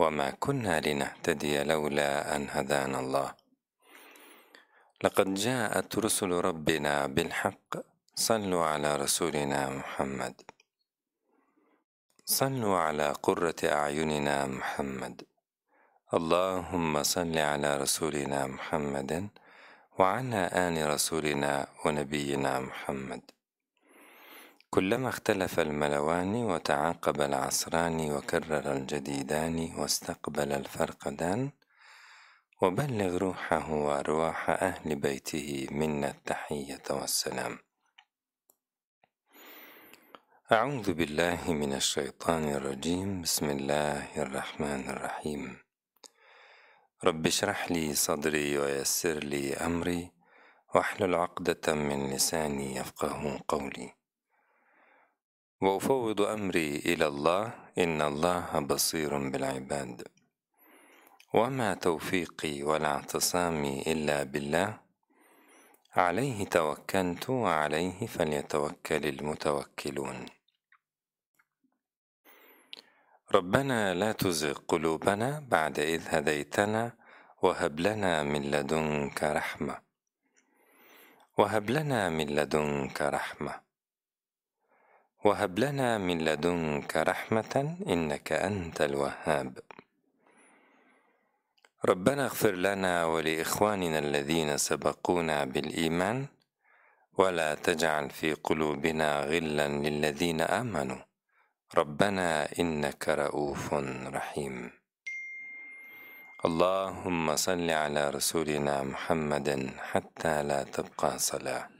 وما كنا لنهتدي لولا أن هدانا الله. لقد جاءت رسل ربنا بالحق. صلوا على رسولنا محمد. صلوا على قرة أعيننا محمد. اللهم صل على رسولنا محمد وعلى آل رسولنا ونبينا محمد. كلما اختلف الملوان وتعاقب العصران وكرر الجديدان واستقبل الفرقدان وبلغ روحه وأرواح أهل بيته منا التحية والسلام. أعوذ بالله من الشيطان الرجيم. بسم الله الرحمن الرحيم. رب اشرح لي صدري ويسر لي أمري واحلل عقدة من لساني يفقه قولي. وأفوض أمري إلى الله إن الله بصير بالعباد. وما توفيقي ولا اعتصامي إلا بالله. عليه توكلت وعليه فليتوكل المتوكلون. ربنا لا تزغ قلوبنا بعد إذ هديتنا وهب لنا من لدنك رحمة. وهب لنا من لدنك رحمة. وهب لنا من لدنك رحمة إنك أنت الوهاب. ربنا اغفر لنا ولإخواننا الذين سبقونا بالإيمان ولا تجعل في قلوبنا غلا للذين آمنوا. ربنا إنك رؤوف رحيم. اللهم صل على رسولنا محمد حتى لا تبقى صلاة.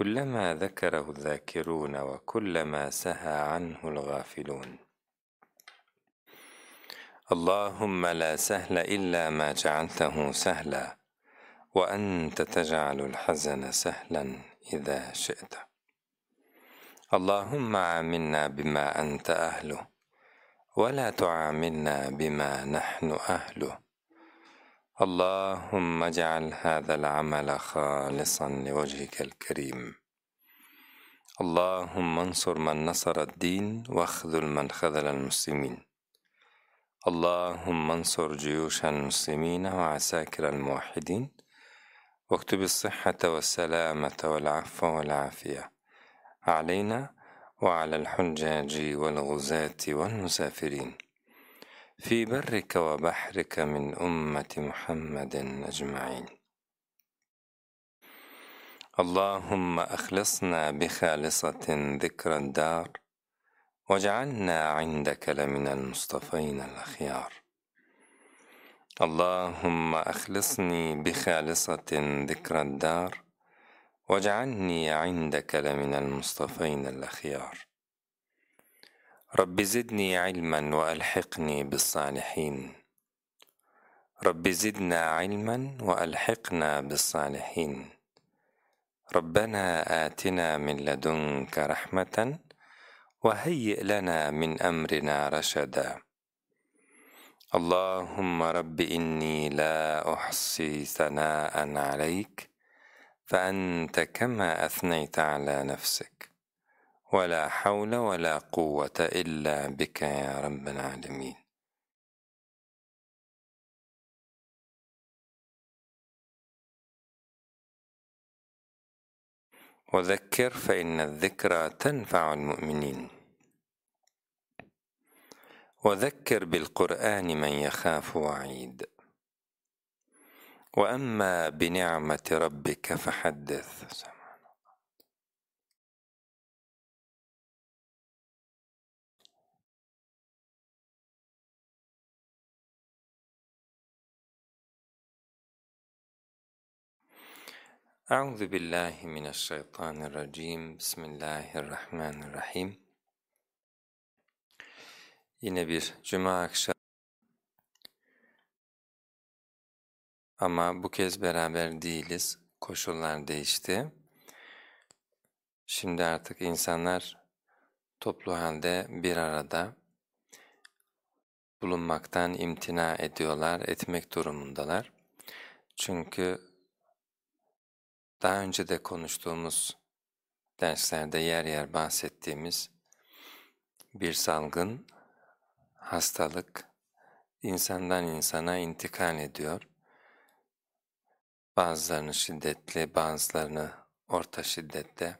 كلما ذكره الذاكرون وكلما سهى عنه الغافلون. اللهم لا سهل إلا ما جعلته سهلا وأنت تجعل الحزن سهلا إذا شئت. اللهم عاملنا بما أنت أهله ولا تعاملنا بما نحن أهله. اللهم اجعل هذا العمل خالصا لوجهك الكريم. اللهم انصر من نصر الدين واخذل من خذل المسلمين. اللهم انصر جيوش المسلمين وعساكر الموحدين. واكتب الصحة والسلامة والعفو والعافية علينا وعلى الحجاج والغزاة والمسافرين. في برك وبحرك من أمة محمد أجمعين. اللهم أخلصنا بخالصة ذكر الدار واجعلنا عندك لمن المصطفين الأخيار. اللهم أخلصني بخالصة ذكر الدار واجعلني عندك لمن المصطفين الأخيار. رب زدني علما وألحقني بالصالحين. رب زدنا علما وألحقنا بالصالحين. ربنا آتنا من لدنك رحمة وهيئ لنا من أمرنا رشدا. اللهم رب إني لا أحصي ثناء عليك فأنت كما أثنيت على نفسك. ولا حول ولا قوة إلا بك يا رب العالمين. وذكر فإن الذكرى تنفع المؤمنين. وذكر بالقرآن من يخاف وعيد. وَأَمَّا بِنِعْمَةِ رَبِّكَ فَحَدِّثْ. Euzu billahi mineşşeytanirracim. Bismillahirrahmanirrahim. Yine bir cuma akşamı ama bu kez beraber değiliz. Koşullar değişti. Şimdi artık insanlar toplu halde bir arada bulunmaktan imtina ediyorlar, etmek durumundalar. Çünkü daha önce de konuştuğumuz derslerde yer yer bahsettiğimiz bir salgın, hastalık insandan insana intikal ediyor. Bazılarını şiddetli, bazılarını orta şiddette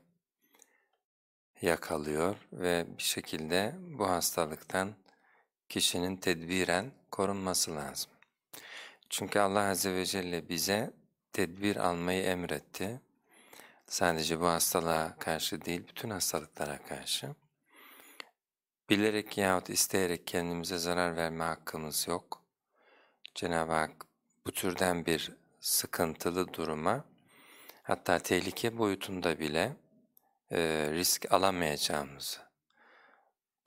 yakalıyor ve bir şekilde bu hastalıktan kişinin tedbiren korunması lazım. Çünkü Allah Azze ve Celle bize tedbir almayı emretti. Sadece bu hastalığa karşı değil, bütün hastalıklara karşı. Bilerek yahut isteyerek kendimize zarar verme hakkımız yok. Cenab-ı Hak bu türden bir sıkıntılı duruma, hatta tehlike boyutunda bile e, risk alamayacağımızı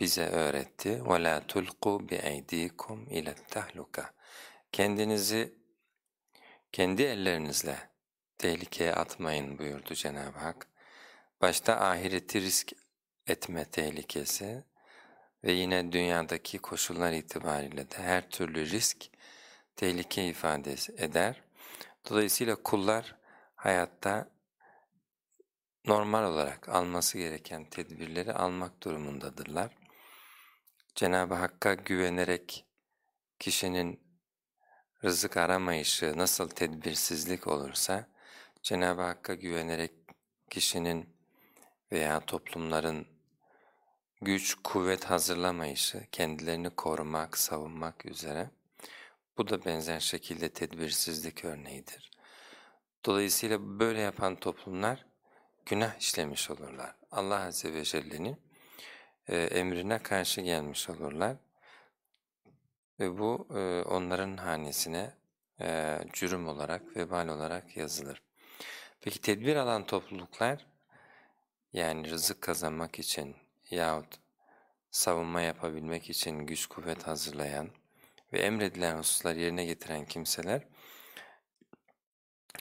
bize öğretti. وَلَا تُلْقُوا بِاَيْد۪يكُمْ اِلَى التَّهْلُكَ Kendinizi kendi ellerinizle tehlikeye atmayın buyurdu Cenab-ı Hak. Başta ahireti risk etme tehlikesi ve yine dünyadaki koşullar itibariyle de her türlü risk tehlike ifade eder. Dolayısıyla kullar hayatta normal olarak alması gereken tedbirleri almak durumundadırlar. Cenab-ı Hakk'a güvenerek kişinin rızık aramayışı nasıl tedbirsizlik olursa, Cenab-ı Hakk'a güvenerek kişinin veya toplumların güç, kuvvet hazırlamayışı, kendilerini korumak, savunmak üzere, bu da benzer şekilde tedbirsizlik örneğidir. Dolayısıyla böyle yapan toplumlar günah işlemiş olurlar. Allah Azze ve Celle'nin emrine karşı gelmiş olurlar ve bu e, onların hanesine e, cürüm olarak, vebal olarak yazılır. Peki tedbir alan topluluklar, yani rızık kazanmak için yahut savunma yapabilmek için güç kuvvet hazırlayan ve emredilen hususlar yerine getiren kimseler,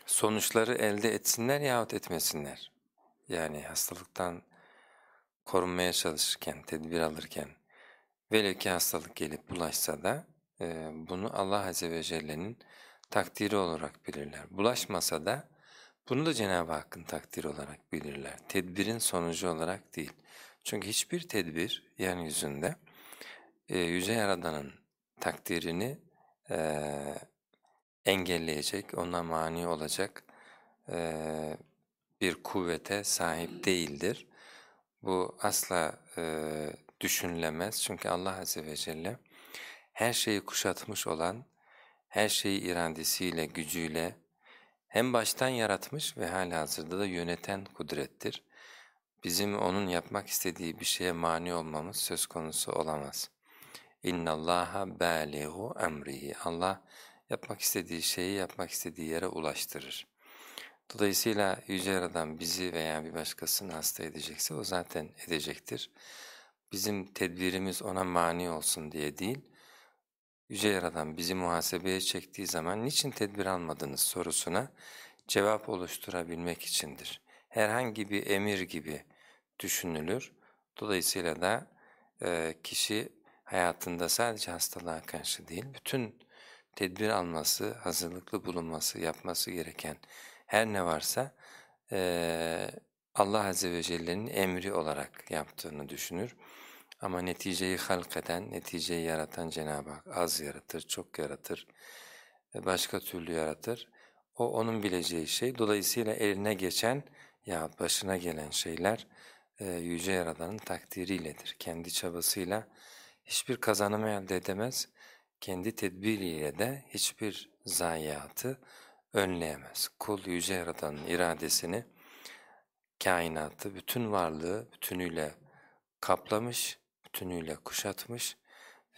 sonuçları elde etsinler yahut etmesinler. Yani hastalıktan korunmaya çalışırken, tedbir alırken, Velev ki hastalık gelip bulaşsa da bunu Allah Azze ve Celle'nin takdiri olarak bilirler. Bulaşmasa da bunu da Cenab-ı Hakk'ın takdiri olarak bilirler. Tedbirin sonucu olarak değil. Çünkü hiçbir tedbir yeryüzünde e, Yüce Yaradan'ın takdirini e, engelleyecek, ona mani olacak e, bir kuvvete sahip değildir. Bu asla e, düşünülemez. Çünkü Allah Azze ve Celle her şeyi kuşatmış olan, her şeyi iradesiyle, gücüyle hem baştan yaratmış ve hala hazırda da yöneten kudrettir. Bizim onun yapmak istediği bir şeye mani olmamız söz konusu olamaz. اِنَّ اللّٰهَ بَالِغُ emrihi. Allah yapmak istediği şeyi yapmak istediği yere ulaştırır. Dolayısıyla Yüce Yaradan bizi veya bir başkasını hasta edecekse o zaten edecektir bizim tedbirimiz ona mani olsun diye değil, Yüce Yaradan bizi muhasebeye çektiği zaman niçin tedbir almadınız sorusuna cevap oluşturabilmek içindir. Herhangi bir emir gibi düşünülür. Dolayısıyla da e, kişi hayatında sadece hastalığa karşı değil, bütün tedbir alması, hazırlıklı bulunması, yapması gereken her ne varsa e, Allah Azze ve Celle'nin emri olarak yaptığını düşünür. Ama neticeyi halk eden, neticeyi yaratan Cenab-ı Hak az yaratır, çok yaratır, başka türlü yaratır. O onun bileceği şey. Dolayısıyla eline geçen ya başına gelen şeyler e, Yüce Yaradan'ın takdiriyledir. Kendi çabasıyla hiçbir kazanımı elde edemez, kendi tedbiriyle de hiçbir zayiatı önleyemez. Kul yüce yaradanın iradesini, kainatı, bütün varlığı bütünüyle kaplamış, bütünüyle kuşatmış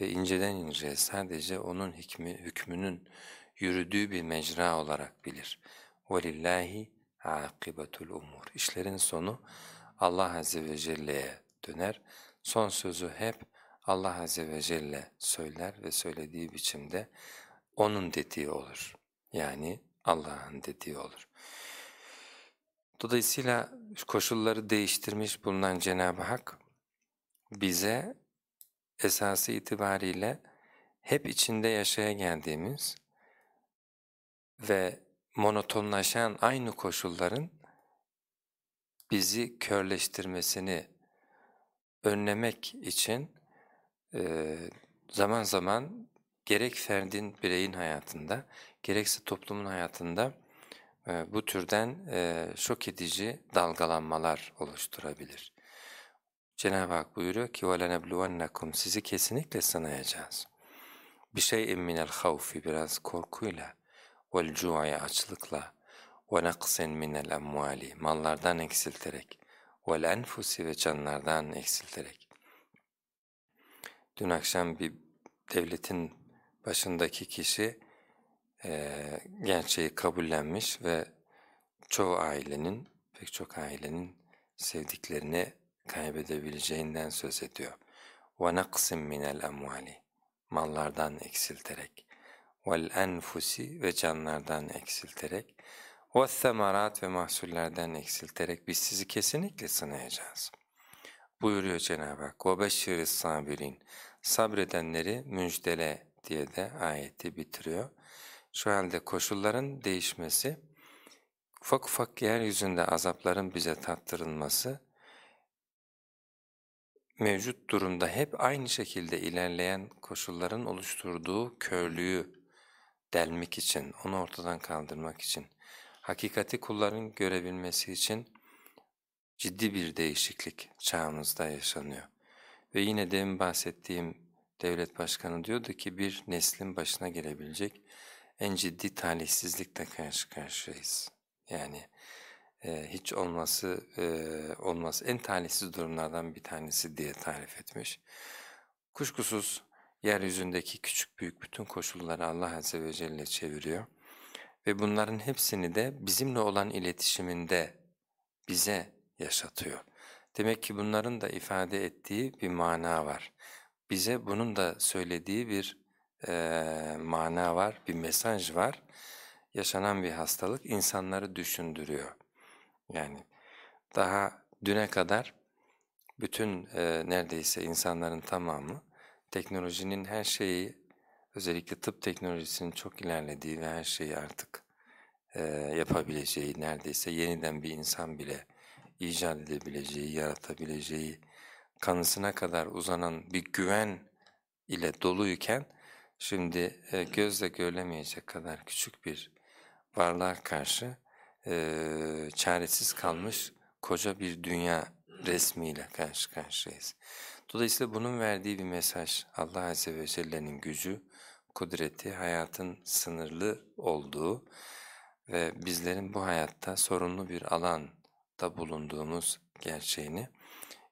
ve inceden inceye sadece onun hikmi, hükmünün yürüdüğü bir mecra olarak bilir. وَلِلَّهِ عَاقِبَةُ الْاُمُورِ İşlerin sonu Allah Azze ve Celle'ye döner. Son sözü hep Allah Azze ve Celle söyler ve söylediği biçimde onun dediği olur. Yani Allah'ın dediği olur. Dolayısıyla koşulları değiştirmiş bulunan Cenab-ı Hak bize esası itibariyle hep içinde yaşaya geldiğimiz ve monotonlaşan aynı koşulların bizi körleştirmesini önlemek için zaman zaman gerek ferdin, bireyin hayatında, gerekse toplumun hayatında bu türden şok edici dalgalanmalar oluşturabilir. Cenab-ı Hak buyuruyor ki وَلَنَبْلُوَنَّكُمْ Sizi kesinlikle sınayacağız. Bir şey minel havfi biraz korkuyla, وَالْجُوعِ açlıkla, وَنَقْسٍ minel emvali mallardan eksilterek, وَالْاَنْفُسِ ve canlardan eksilterek. Dün akşam bir devletin başındaki kişi e, gerçeği kabullenmiş ve çoğu ailenin, pek çok ailenin sevdiklerini kaybedebileceğinden söz ediyor. وَنَقْسٍ مِنَ الْاَمْوَالِ Mallardan eksilterek. وَالْاَنْفُسِ ve canlardan eksilterek. وَالثَّمَرَاتِ ve mahsullerden eksilterek biz sizi kesinlikle sınayacağız. Buyuruyor Cenab-ı Hak. وَبَشِّرِ الصَّابِرِينَ Sabredenleri müjdele diye de ayeti bitiriyor. Şu halde koşulların değişmesi, ufak ufak yeryüzünde azapların bize tattırılması, mevcut durumda hep aynı şekilde ilerleyen koşulların oluşturduğu körlüğü delmek için, onu ortadan kaldırmak için, hakikati kulların görebilmesi için ciddi bir değişiklik çağımızda yaşanıyor. Ve yine demin bahsettiğim devlet başkanı diyordu ki bir neslin başına gelebilecek en ciddi talihsizlikle karşı karşıyayız. Yani e, hiç olması e, olmaz en talihsiz durumlardan bir tanesi diye tarif etmiş. Kuşkusuz yeryüzündeki küçük büyük bütün koşulları Allah Azze ve Celle çeviriyor ve bunların hepsini de bizimle olan iletişiminde bize yaşatıyor. Demek ki bunların da ifade ettiği bir mana var. Bize bunun da söylediği bir e, mana var, bir mesaj var. Yaşanan bir hastalık insanları düşündürüyor. Yani daha düne kadar bütün e, neredeyse insanların tamamı teknolojinin her şeyi, özellikle tıp teknolojisinin çok ilerlediği ve her şeyi artık e, yapabileceği, neredeyse yeniden bir insan bile icat edebileceği, yaratabileceği kanısına kadar uzanan bir güven ile doluyken şimdi e, gözle görülemeyecek kadar küçük bir varlığa karşı e, çaresiz kalmış koca bir dünya resmiyle karşı karşıyayız. Dolayısıyla bunun verdiği bir mesaj Allah Azze ve Celle'nin gücü, kudreti, hayatın sınırlı olduğu ve bizlerin bu hayatta sorunlu bir alanda bulunduğumuz gerçeğini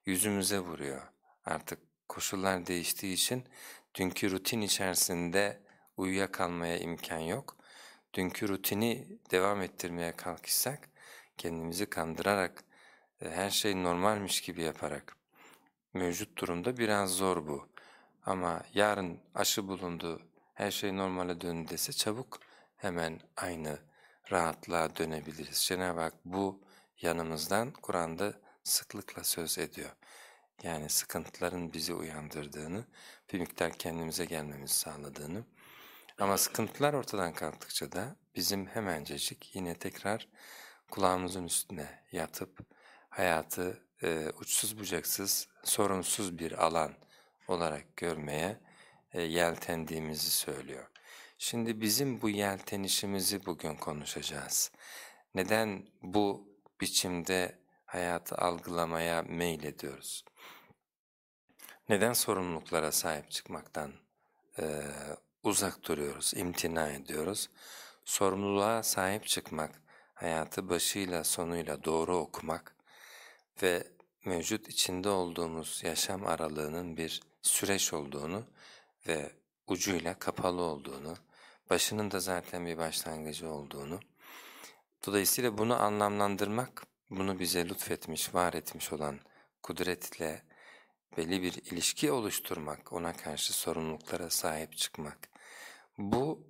yüzümüze vuruyor. Artık koşullar değiştiği için dünkü rutin içerisinde uyuyakalmaya imkan yok. Dünkü rutini devam ettirmeye kalkışsak, kendimizi kandırarak, e, her şey normalmiş gibi yaparak, mevcut durumda biraz zor bu. Ama yarın aşı bulundu, her şey normale döndü dese çabuk hemen aynı rahatlığa dönebiliriz. Cenab-ı Hak bu yanımızdan Kur'an'da sıklıkla söz ediyor. Yani sıkıntıların bizi uyandırdığını, bir miktar kendimize gelmemizi sağladığını. Ama sıkıntılar ortadan kalktıkça da bizim hemencecik yine tekrar kulağımızın üstüne yatıp hayatı e, uçsuz bucaksız, sorunsuz bir alan olarak görmeye e, yeltendiğimizi söylüyor. Şimdi bizim bu yeltenişimizi bugün konuşacağız. Neden bu biçimde hayatı algılamaya meylediyoruz? Neden sorumluluklara sahip çıkmaktan e, uzak duruyoruz, imtina ediyoruz? sorumluluğa sahip çıkmak, hayatı başıyla sonuyla doğru okumak ve mevcut içinde olduğumuz yaşam aralığının bir süreç olduğunu ve ucuyla kapalı olduğunu, başının da zaten bir başlangıcı olduğunu, dolayısıyla bunu anlamlandırmak, bunu bize lütfetmiş, var etmiş olan kudretle belli bir ilişki oluşturmak, ona karşı sorumluluklara sahip çıkmak. Bu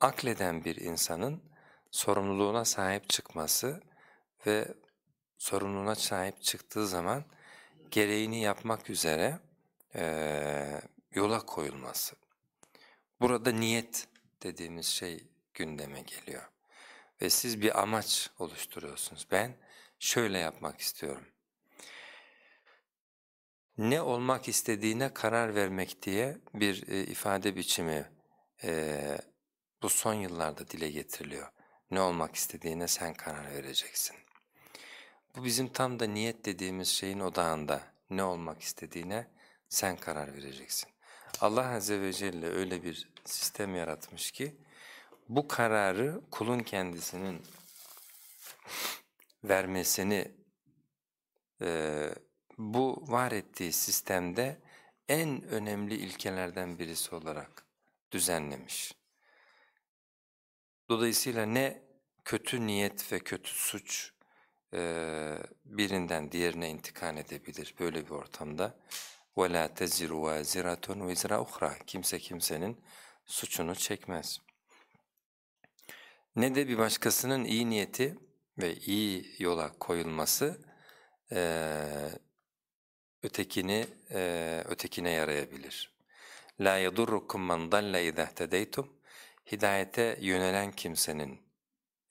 akleden bir insanın sorumluluğuna sahip çıkması ve sorumluluğuna sahip çıktığı zaman gereğini yapmak üzere e, yola koyulması. Burada niyet dediğimiz şey gündeme geliyor. Ve siz bir amaç oluşturuyorsunuz. Ben şöyle yapmak istiyorum. Ne olmak istediğine karar vermek diye bir ifade biçimi e, bu son yıllarda dile getiriliyor. Ne olmak istediğine sen karar vereceksin. Bu bizim tam da niyet dediğimiz şeyin odağında ne olmak istediğine sen karar vereceksin. Allah Azze ve Celle öyle bir sistem yaratmış ki bu kararı kulun kendisinin vermesini e, bu var ettiği sistemde en önemli ilkelerden birisi olarak düzenlemiş. Dolayısıyla ne kötü niyet ve kötü suç e, birinden diğerine intikal edebilir böyle bir ortamda. وَلَا تَزِرُ وَازِرَةٌ وِزْرَ اُخْرَى Kimse kimsenin suçunu çekmez. Ne de bir başkasının iyi niyeti ve iyi yola koyulması e, ötekini e, ötekine yarayabilir. La yadurrukum man dalla iza tedeytum. Hidayete yönelen kimsenin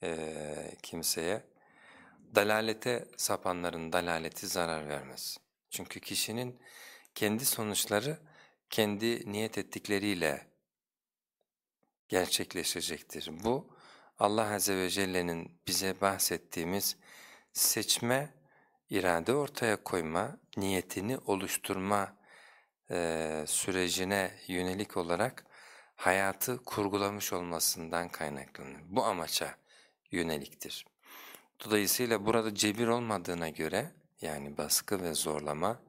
e, kimseye dalalete sapanların dalaleti zarar vermez. Çünkü kişinin kendi sonuçları kendi niyet ettikleriyle gerçekleşecektir. Bu Allah Azze ve Celle'nin bize bahsettiğimiz seçme, irade ortaya koyma, niyetini oluşturma e, sürecine yönelik olarak hayatı kurgulamış olmasından kaynaklanır. Bu amaça yöneliktir. Dolayısıyla burada cebir olmadığına göre yani baskı ve zorlama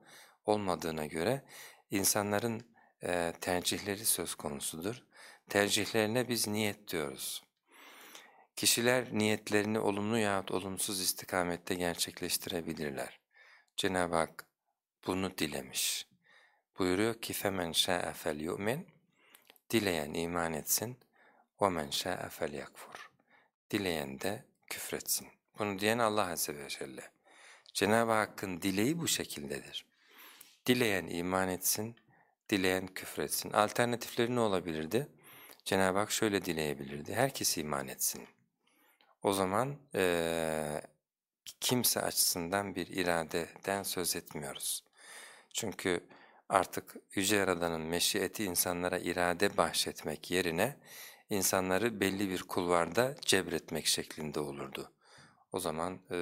olmadığına göre insanların e, tercihleri söz konusudur. Tercihlerine biz niyet diyoruz. Kişiler niyetlerini olumlu yahut olumsuz istikamette gerçekleştirebilirler. Cenab-ı Hak bunu dilemiş Buyuruyor ki فَمَنْ شَاءَ فَلْيُؤْمِنْ Dileyen iman etsin, وَمَنْ شَاءَ فَلْيَكْفُرْ Dileyen de küfretsin. Bunu diyen Allah Azze ve Celle. Cenab-ı Hakk'ın dileği bu şekildedir. Dileyen iman etsin, dileyen küfretsin. Alternatifleri ne olabilirdi? Cenab-ı Hak şöyle dileyebilirdi, herkes iman etsin. O zaman e, kimse açısından bir iradeden söz etmiyoruz. Çünkü artık Yüce Yaradan'ın meşiyeti insanlara irade bahşetmek yerine insanları belli bir kulvarda cebretmek şeklinde olurdu. O zaman e,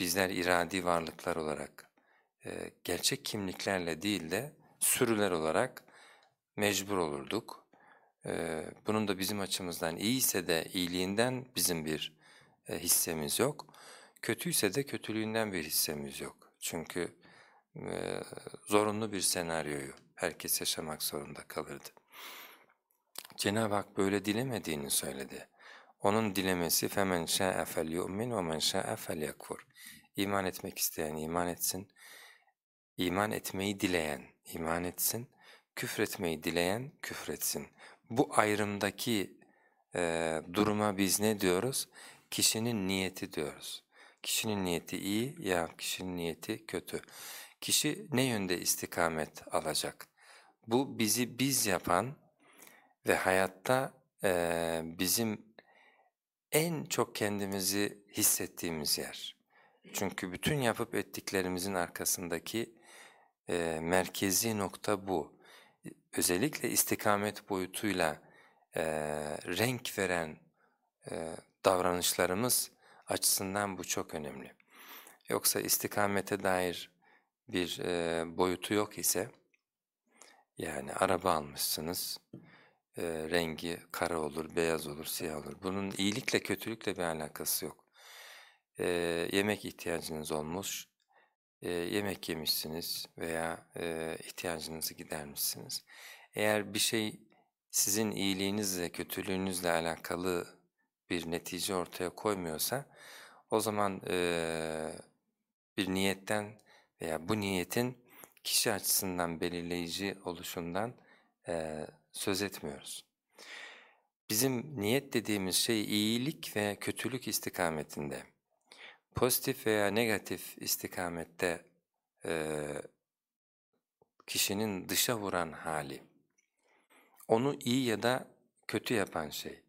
bizler iradi varlıklar olarak e, gerçek kimliklerle değil de sürüler olarak mecbur olurduk. E, bunun da bizim açımızdan iyiyse de iyiliğinden bizim bir e, hissemiz yok. Kötüyse de kötülüğünden bir hissemiz yok. Çünkü e, zorunlu bir senaryoyu herkes yaşamak zorunda kalırdı. Cenab-ı Hak böyle dilemediğini söyledi. Onun dilemesi فَمَنْ شَاءَ فَلْيُؤْمِنْ وَمَنْ شَاءَ فَلْيَكْفُرْ İman etmek isteyen iman etsin, iman etmeyi dileyen iman etsin, küfretmeyi dileyen küfretsin. Bu ayrımdaki e, duruma biz ne diyoruz? Kişinin niyeti diyoruz. Kişinin niyeti iyi ya kişinin niyeti kötü. Kişi ne yönde istikamet alacak? Bu bizi biz yapan ve hayatta e, bizim en çok kendimizi hissettiğimiz yer. Çünkü bütün yapıp ettiklerimizin arkasındaki e, merkezi nokta bu. Özellikle istikamet boyutuyla e, renk veren e, davranışlarımız açısından bu çok önemli. Yoksa istikamete dair bir e, boyutu yok ise, yani araba almışsınız, e, rengi kara olur, beyaz olur, siyah olur. Bunun iyilikle kötülükle bir alakası yok. E, yemek ihtiyacınız olmuş, e, yemek yemişsiniz veya e, ihtiyacınızı gidermişsiniz. Eğer bir şey sizin iyiliğinizle, kötülüğünüzle alakalı bir netice ortaya koymuyorsa, o zaman e, bir niyetten veya bu niyetin kişi açısından belirleyici oluşundan e, söz etmiyoruz. Bizim niyet dediğimiz şey iyilik ve kötülük istikametinde, pozitif veya negatif istikamette e, kişinin dışa vuran hali, onu iyi ya da kötü yapan şey.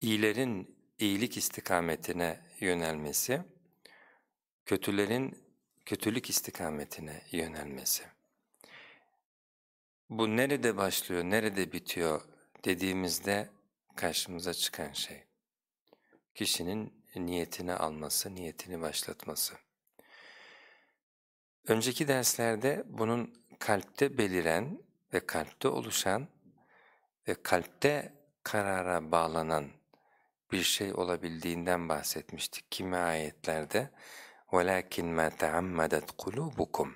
İyilerin iyilik istikametine yönelmesi, kötülerin kötülük istikametine yönelmesi. Bu nerede başlıyor, nerede bitiyor dediğimizde karşımıza çıkan şey. Kişinin niyetini alması, niyetini başlatması. Önceki derslerde bunun kalpte beliren ve kalpte oluşan ve kalpte karara bağlanan bir şey olabildiğinden bahsetmiştik kimi ayetlerde. وَلَكِنْ مَا تَعَمَّدَتْ قُلُوبُكُمْ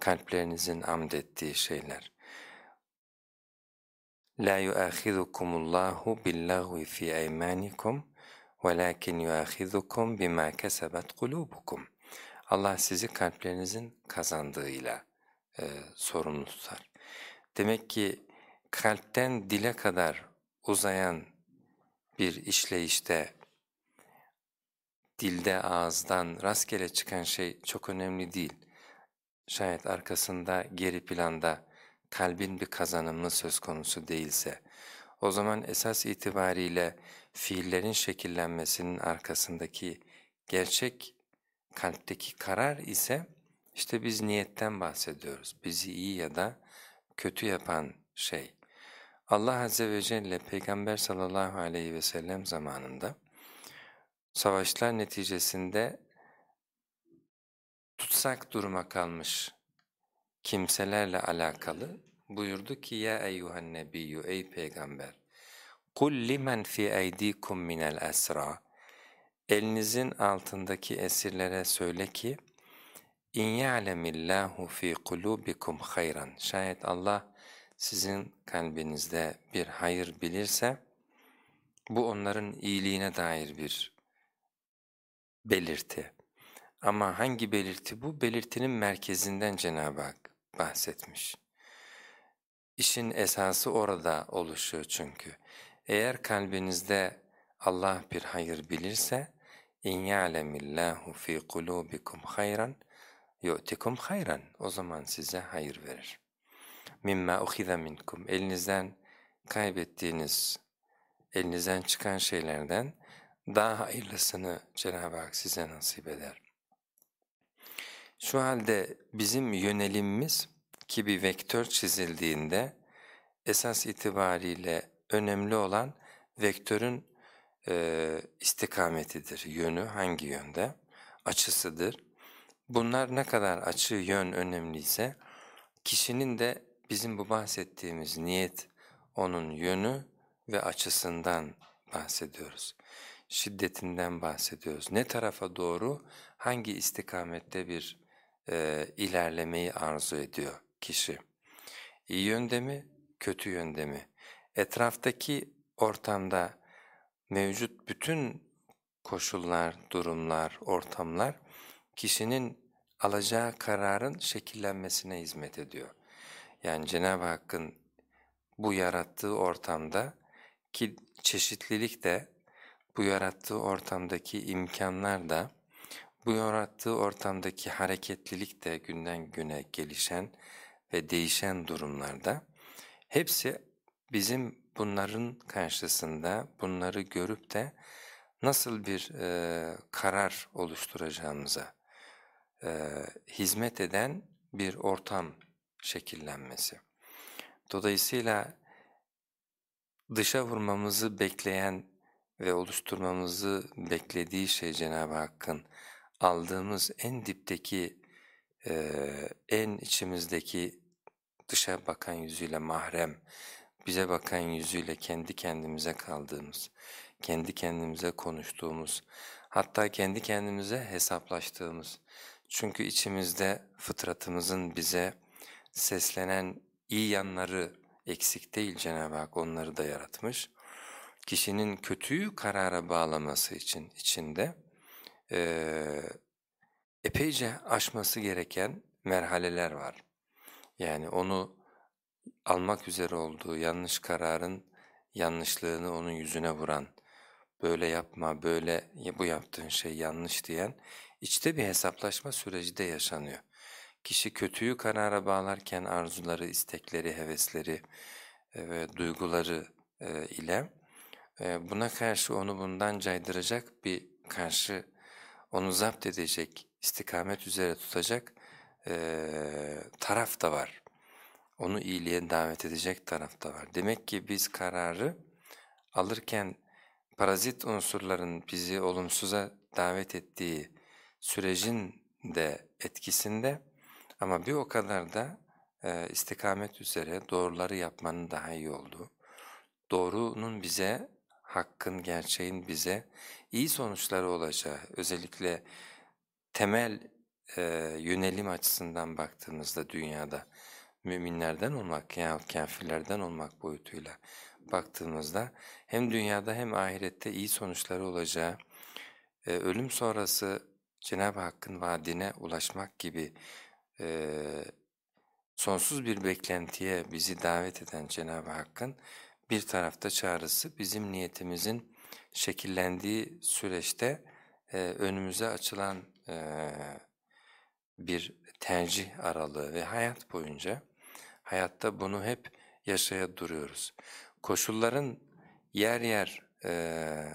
Kalplerinizin amdettiği şeyler. لَا يُؤَخِذُكُمُ اللّٰهُ بِاللَّغْوِ فِي اَيْمَانِكُمْ وَلَكِنْ يُؤَخِذُكُمْ بِمَا كَسَبَتْ قُلُوبُكُمْ Allah sizi kalplerinizin kazandığıyla e, sorumlu tutar. Demek ki kalpten dile kadar uzayan bir işleyişte dilde ağızdan rastgele çıkan şey çok önemli değil. Şayet arkasında geri planda kalbin bir kazanımı söz konusu değilse, o zaman esas itibariyle fiillerin şekillenmesinin arkasındaki gerçek kalpteki karar ise işte biz niyetten bahsediyoruz. Bizi iyi ya da kötü yapan şey. Allah Azze ve Celle Peygamber sallallahu aleyhi ve sellem zamanında savaşlar neticesinde tutsak duruma kalmış kimselerle alakalı buyurdu ki ya eyyuhan nebiyyü ey peygamber kul limen fi eydikum minel esra. Elinizin altındaki esirlere söyle ki in ya'lemillahu fi kulubikum hayran. Şayet Allah sizin kalbinizde bir hayır bilirse, bu onların iyiliğine dair bir belirti. Ama hangi belirti bu? Belirtinin merkezinden Cenab-ı Hak bahsetmiş. İşin esası orada oluşuyor çünkü. Eğer kalbinizde Allah bir hayır bilirse, in ya'lemillahu fi kulubikum hayran yu'tikum hayran. O zaman size hayır verir mimma uhiza minkum elinizden kaybettiğiniz elinizden çıkan şeylerden daha hayırlısını Cenab-ı Hak size nasip eder. Şu halde bizim yönelimimiz ki bir vektör çizildiğinde esas itibariyle önemli olan vektörün e, istikametidir, yönü hangi yönde, açısıdır. Bunlar ne kadar açı, yön önemliyse kişinin de Bizim bu bahsettiğimiz niyet onun yönü ve açısından bahsediyoruz. Şiddetinden bahsediyoruz. Ne tarafa doğru, hangi istikamette bir e, ilerlemeyi arzu ediyor kişi. İyi yönde mi, kötü yönde mi? Etraftaki ortamda mevcut bütün koşullar, durumlar, ortamlar kişinin alacağı kararın şekillenmesine hizmet ediyor. Yani Cenab-ı Hakk'ın bu yarattığı ortamda ki çeşitlilik de bu yarattığı ortamdaki imkanlar da bu yarattığı ortamdaki hareketlilik de günden güne gelişen ve değişen durumlarda hepsi bizim bunların karşısında bunları görüp de nasıl bir e, karar oluşturacağımıza e, hizmet eden bir ortam şekillenmesi. Dolayısıyla dışa vurmamızı bekleyen ve oluşturmamızı beklediği şey Cenab-ı Hakk'ın aldığımız en dipteki, en içimizdeki dışa bakan yüzüyle mahrem, bize bakan yüzüyle kendi kendimize kaldığımız, kendi kendimize konuştuğumuz, hatta kendi kendimize hesaplaştığımız. Çünkü içimizde fıtratımızın bize seslenen iyi yanları eksik değil Cenab-ı Hak onları da yaratmış. Kişinin kötüyü karara bağlaması için içinde e, epeyce aşması gereken merhaleler var. Yani onu almak üzere olduğu yanlış kararın yanlışlığını onun yüzüne vuran, böyle yapma, böyle bu yaptığın şey yanlış diyen içte bir hesaplaşma süreci de yaşanıyor. Kişi kötüyü karara bağlarken arzuları, istekleri, hevesleri e, ve duyguları e, ile e, buna karşı onu bundan caydıracak bir karşı, onu zapt edecek, istikamet üzere tutacak taraf da var. Onu iyiliğe davet edecek taraf da var. Demek ki biz kararı alırken parazit unsurların bizi olumsuza davet ettiği sürecin de etkisinde ama bir o kadar da e, istikamet üzere doğruları yapmanın daha iyi olduğu, doğrunun bize, hakkın, gerçeğin bize iyi sonuçları olacağı, özellikle temel e, yönelim açısından baktığımızda dünyada müminlerden olmak yahut kafirlerden olmak boyutuyla baktığımızda hem dünyada hem ahirette iyi sonuçları olacağı, e, ölüm sonrası Cenab-ı Hakk'ın vaadine ulaşmak gibi e, sonsuz bir beklentiye bizi davet eden Cenab-ı Hakk'ın bir tarafta çağrısı bizim niyetimizin şekillendiği süreçte e, önümüze açılan e, bir tercih aralığı ve hayat boyunca hayatta bunu hep yaşaya duruyoruz. Koşulların yer yer e,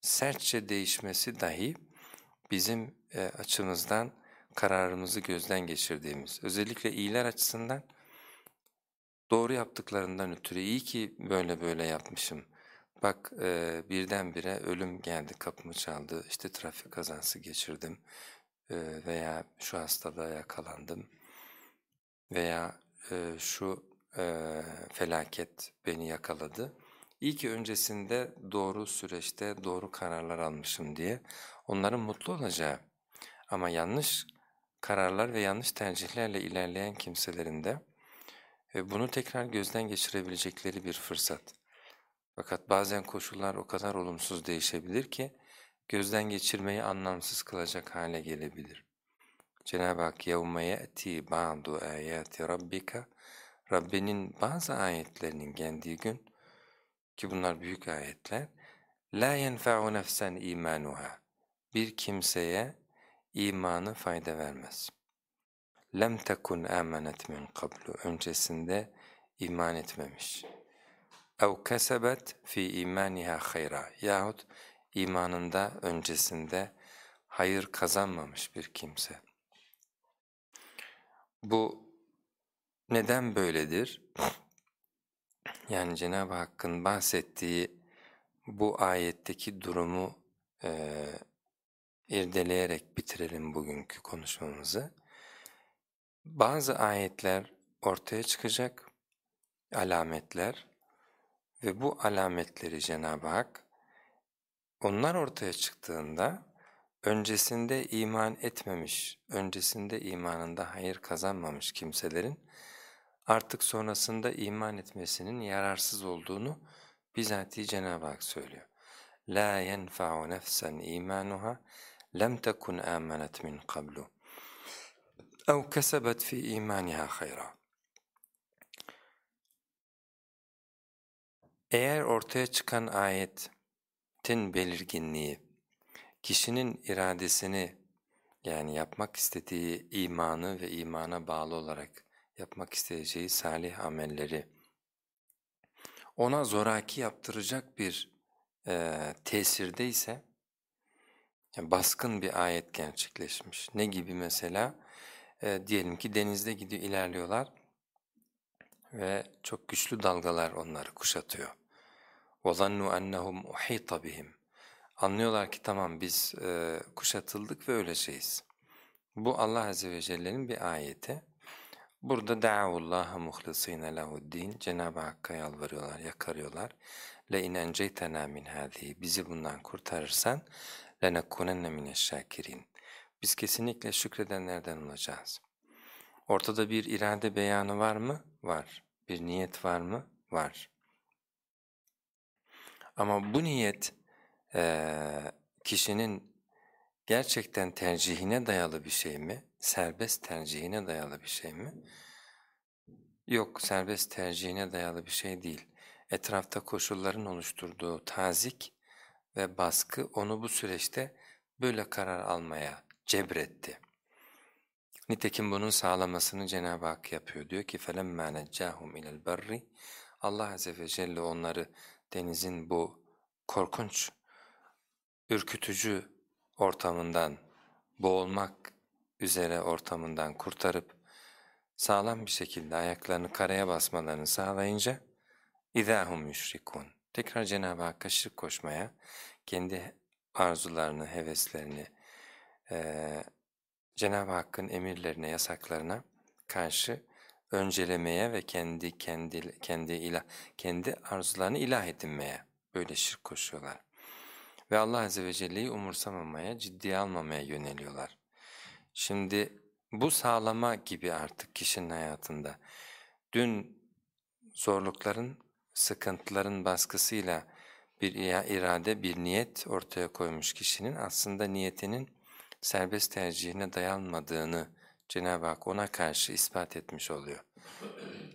sertçe değişmesi dahi bizim e, açımızdan kararımızı gözden geçirdiğimiz, özellikle iyiler açısından doğru yaptıklarından ötürü iyi ki böyle böyle yapmışım. Bak e, birdenbire ölüm geldi, kapımı çaldı, işte trafik kazası geçirdim e, veya şu hastalığa yakalandım veya e, şu e, felaket beni yakaladı. İyi ki öncesinde doğru süreçte doğru kararlar almışım diye onların mutlu olacağı ama yanlış kararlar ve yanlış tercihlerle ilerleyen kimselerin de e, bunu tekrar gözden geçirebilecekleri bir fırsat. Fakat bazen koşullar o kadar olumsuz değişebilir ki gözden geçirmeyi anlamsız kılacak hale gelebilir. Cenab-ı Hak يَوْمَ يَأْتِي بَعْضُ آيَاتِ رَبِّكَ Rabbinin bazı ayetlerinin geldiği gün ki bunlar büyük ayetler la yenfa'u nefsen imanuha bir kimseye imanı fayda vermez. Lem tekun amenet min qablu öncesinde iman etmemiş. Ev kesebet fi imaniha hayra yahut imanında öncesinde hayır kazanmamış bir kimse. Bu neden böyledir? Yani Cenab-ı Hakk'ın bahsettiği bu ayetteki durumu e, irdeleyerek bitirelim bugünkü konuşmamızı. Bazı ayetler ortaya çıkacak, alametler ve bu alametleri Cenab-ı Hak onlar ortaya çıktığında öncesinde iman etmemiş, öncesinde imanında hayır kazanmamış kimselerin artık sonrasında iman etmesinin yararsız olduğunu bizatihi Cenab-ı Hak söylüyor. La yenfa'u nefsen imanuha lem tekun amenet min qablu ev kesebet fi imaniha hayra. Eğer ortaya çıkan ayetin belirginliği kişinin iradesini yani yapmak istediği imanı ve imana bağlı olarak yapmak isteyeceği salih amelleri ona zoraki yaptıracak bir e, tesirde ise yani baskın bir ayet gerçekleşmiş. Ne gibi mesela? E, diyelim ki denizde gidiyor ilerliyorlar ve çok güçlü dalgalar onları kuşatıyor. وَظَنُّوا أَنَّهُمْ اُحِيطَ بِهِمْ Anlıyorlar ki tamam biz e, kuşatıldık ve öleceğiz. Bu Allah Azze ve Celle'nin bir ayeti. Burada da'avullaha muhlisine lehuddin. Cenab-ı Hakk'a yalvarıyorlar, yakarıyorlar. Le in enceytena min hadihi. Bizi bundan kurtarırsan lenekunenne mineşşakirin. Biz kesinlikle şükredenlerden olacağız. Ortada bir irade beyanı var mı? Var. Bir niyet var mı? Var. Ama bu niyet kişinin gerçekten tercihine dayalı bir şey mi? Serbest tercihine dayalı bir şey mi? Yok, serbest tercihine dayalı bir şey değil. Etrafta koşulların oluşturduğu tazik ve baskı onu bu süreçte böyle karar almaya cebretti. Nitekim bunun sağlamasını Cenab-ı Hak yapıyor. Diyor ki فَلَمَّا نَجَّاهُمْ اِلَى الْبَرِّ Allah Azze ve Celle onları denizin bu korkunç, ürkütücü ortamından, boğulmak üzere ortamından kurtarıp sağlam bir şekilde ayaklarını karaya basmalarını sağlayınca اِذَاهُمْ يُشْرِكُونَ Tekrar Cenab-ı Hakk'a şirk koşmaya, kendi arzularını, heveslerini, e, Cenab-ı Hakk'ın emirlerine, yasaklarına karşı öncelemeye ve kendi kendi kendi ilah kendi arzularını ilah edinmeye böyle şirk koşuyorlar. Ve Allah Azze ve Celle'yi umursamamaya, ciddiye almamaya yöneliyorlar. Şimdi bu sağlama gibi artık kişinin hayatında. Dün zorlukların, sıkıntıların baskısıyla bir irade, bir niyet ortaya koymuş kişinin aslında niyetinin serbest tercihine dayanmadığını Cenab-ı Hak ona karşı ispat etmiş oluyor.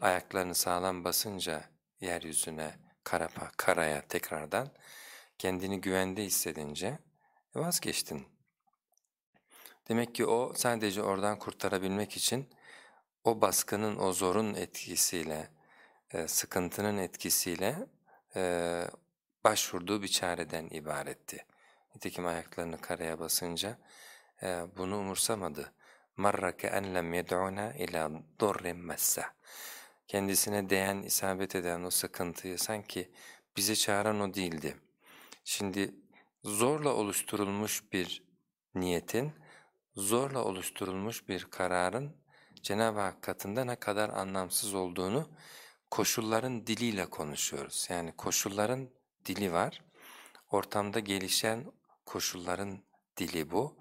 Ayaklarını sağlam basınca yeryüzüne, karapa, karaya tekrardan kendini güvende hissedince vazgeçtin. Demek ki o sadece oradan kurtarabilmek için o baskının, o zorun etkisiyle, e, sıkıntının etkisiyle e, başvurduğu bir çareden ibaretti. Nitekim ayaklarını karaya basınca e, bunu umursamadı. مَرَّ كَاَنْ لَمْ يَدْعُنَا اِلَى ضُرِّمْ مَسَّ Kendisine değen, isabet eden o sıkıntıyı sanki bizi çağıran o değildi. Şimdi zorla oluşturulmuş bir niyetin, zorla oluşturulmuş bir kararın Cenab-ı Hak katında ne kadar anlamsız olduğunu koşulların diliyle konuşuyoruz. Yani koşulların dili var, ortamda gelişen koşulların dili bu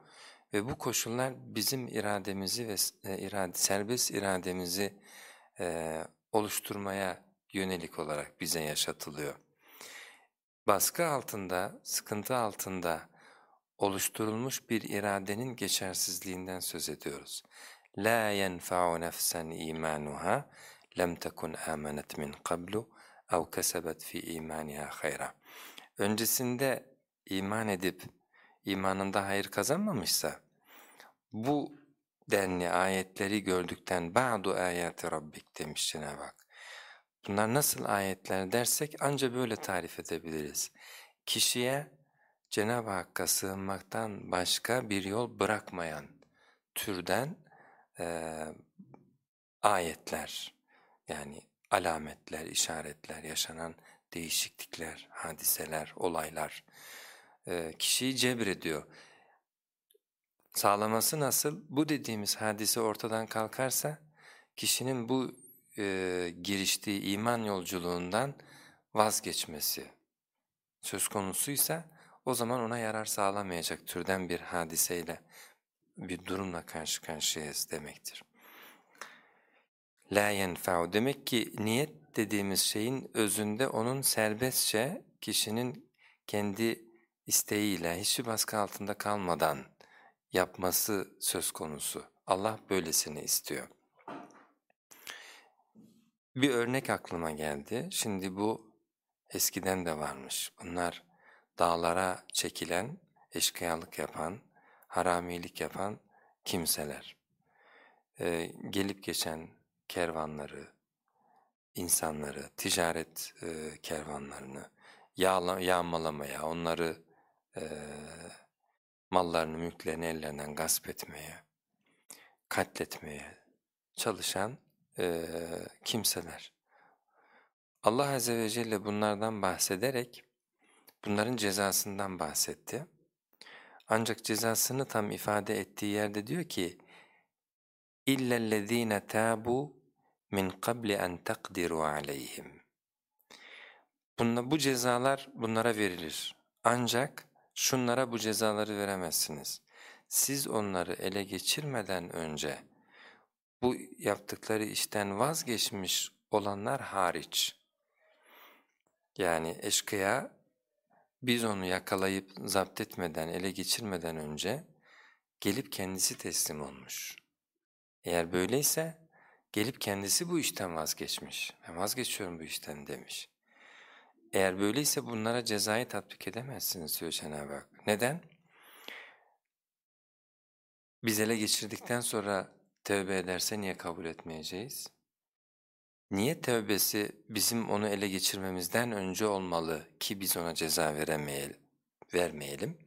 ve bu koşullar bizim irademizi ve e, irade, serbest irademizi e, oluşturmaya yönelik olarak bize yaşatılıyor. Baskı altında, sıkıntı altında oluşturulmuş bir iradenin geçersizliğinden söz ediyoruz. La yenfa'u nefsen imanuha lem tekun amanet min qablu ev kesebet fi imaniha hayra. Öncesinde iman edip imanında hayır kazanmamışsa bu denli ayetleri gördükten ba'du ayati rabbik demiş Cenab-ı Hak. Bunlar nasıl ayetler dersek anca böyle tarif edebiliriz. Kişiye Cenab-ı Hakk'a sığınmaktan başka bir yol bırakmayan türden e, ayetler yani alametler, işaretler, yaşanan değişiklikler, hadiseler, olaylar e, kişiyi cebrediyor. Sağlaması nasıl? Bu dediğimiz hadise ortadan kalkarsa kişinin bu e, giriştiği iman yolculuğundan vazgeçmesi söz konusuysa o zaman ona yarar sağlamayacak türden bir hadiseyle, bir durumla karşı karşıyayız demektir. La yenfa'u demek ki niyet dediğimiz şeyin özünde onun serbestçe kişinin kendi isteğiyle hiçbir baskı altında kalmadan yapması söz konusu. Allah böylesini istiyor. Bir örnek aklıma geldi. Şimdi bu eskiden de varmış. Bunlar dağlara çekilen, eşkıyalık yapan, haramilik yapan kimseler. Ee, gelip geçen kervanları, insanları, ticaret e, kervanlarını yağla, yağmalamaya, onları e, mallarını, mülklerini ellerinden gasp etmeye, katletmeye çalışan e, kimseler. Allah Azze ve Celle bunlardan bahsederek bunların cezasından bahsetti. Ancak cezasını tam ifade ettiği yerde diyor ki اِلَّا الَّذ۪ينَ تَابُوا مِنْ قَبْلِ اَنْ تَقْدِرُوا عَلَيْهِمْ Bunla, bu cezalar bunlara verilir. Ancak şunlara bu cezaları veremezsiniz. Siz onları ele geçirmeden önce bu yaptıkları işten vazgeçmiş olanlar hariç. Yani eşkıya biz onu yakalayıp zapt etmeden, ele geçirmeden önce gelip kendisi teslim olmuş. Eğer böyleyse gelip kendisi bu işten vazgeçmiş. Ben vazgeçiyorum bu işten demiş. Eğer böyleyse bunlara cezayı tatbik edemezsiniz diyor Cenab-ı Hak. Neden? Biz ele geçirdikten sonra tövbe ederse niye kabul etmeyeceğiz? Niye tövbesi bizim onu ele geçirmemizden önce olmalı ki biz ona ceza veremeyelim, vermeyelim?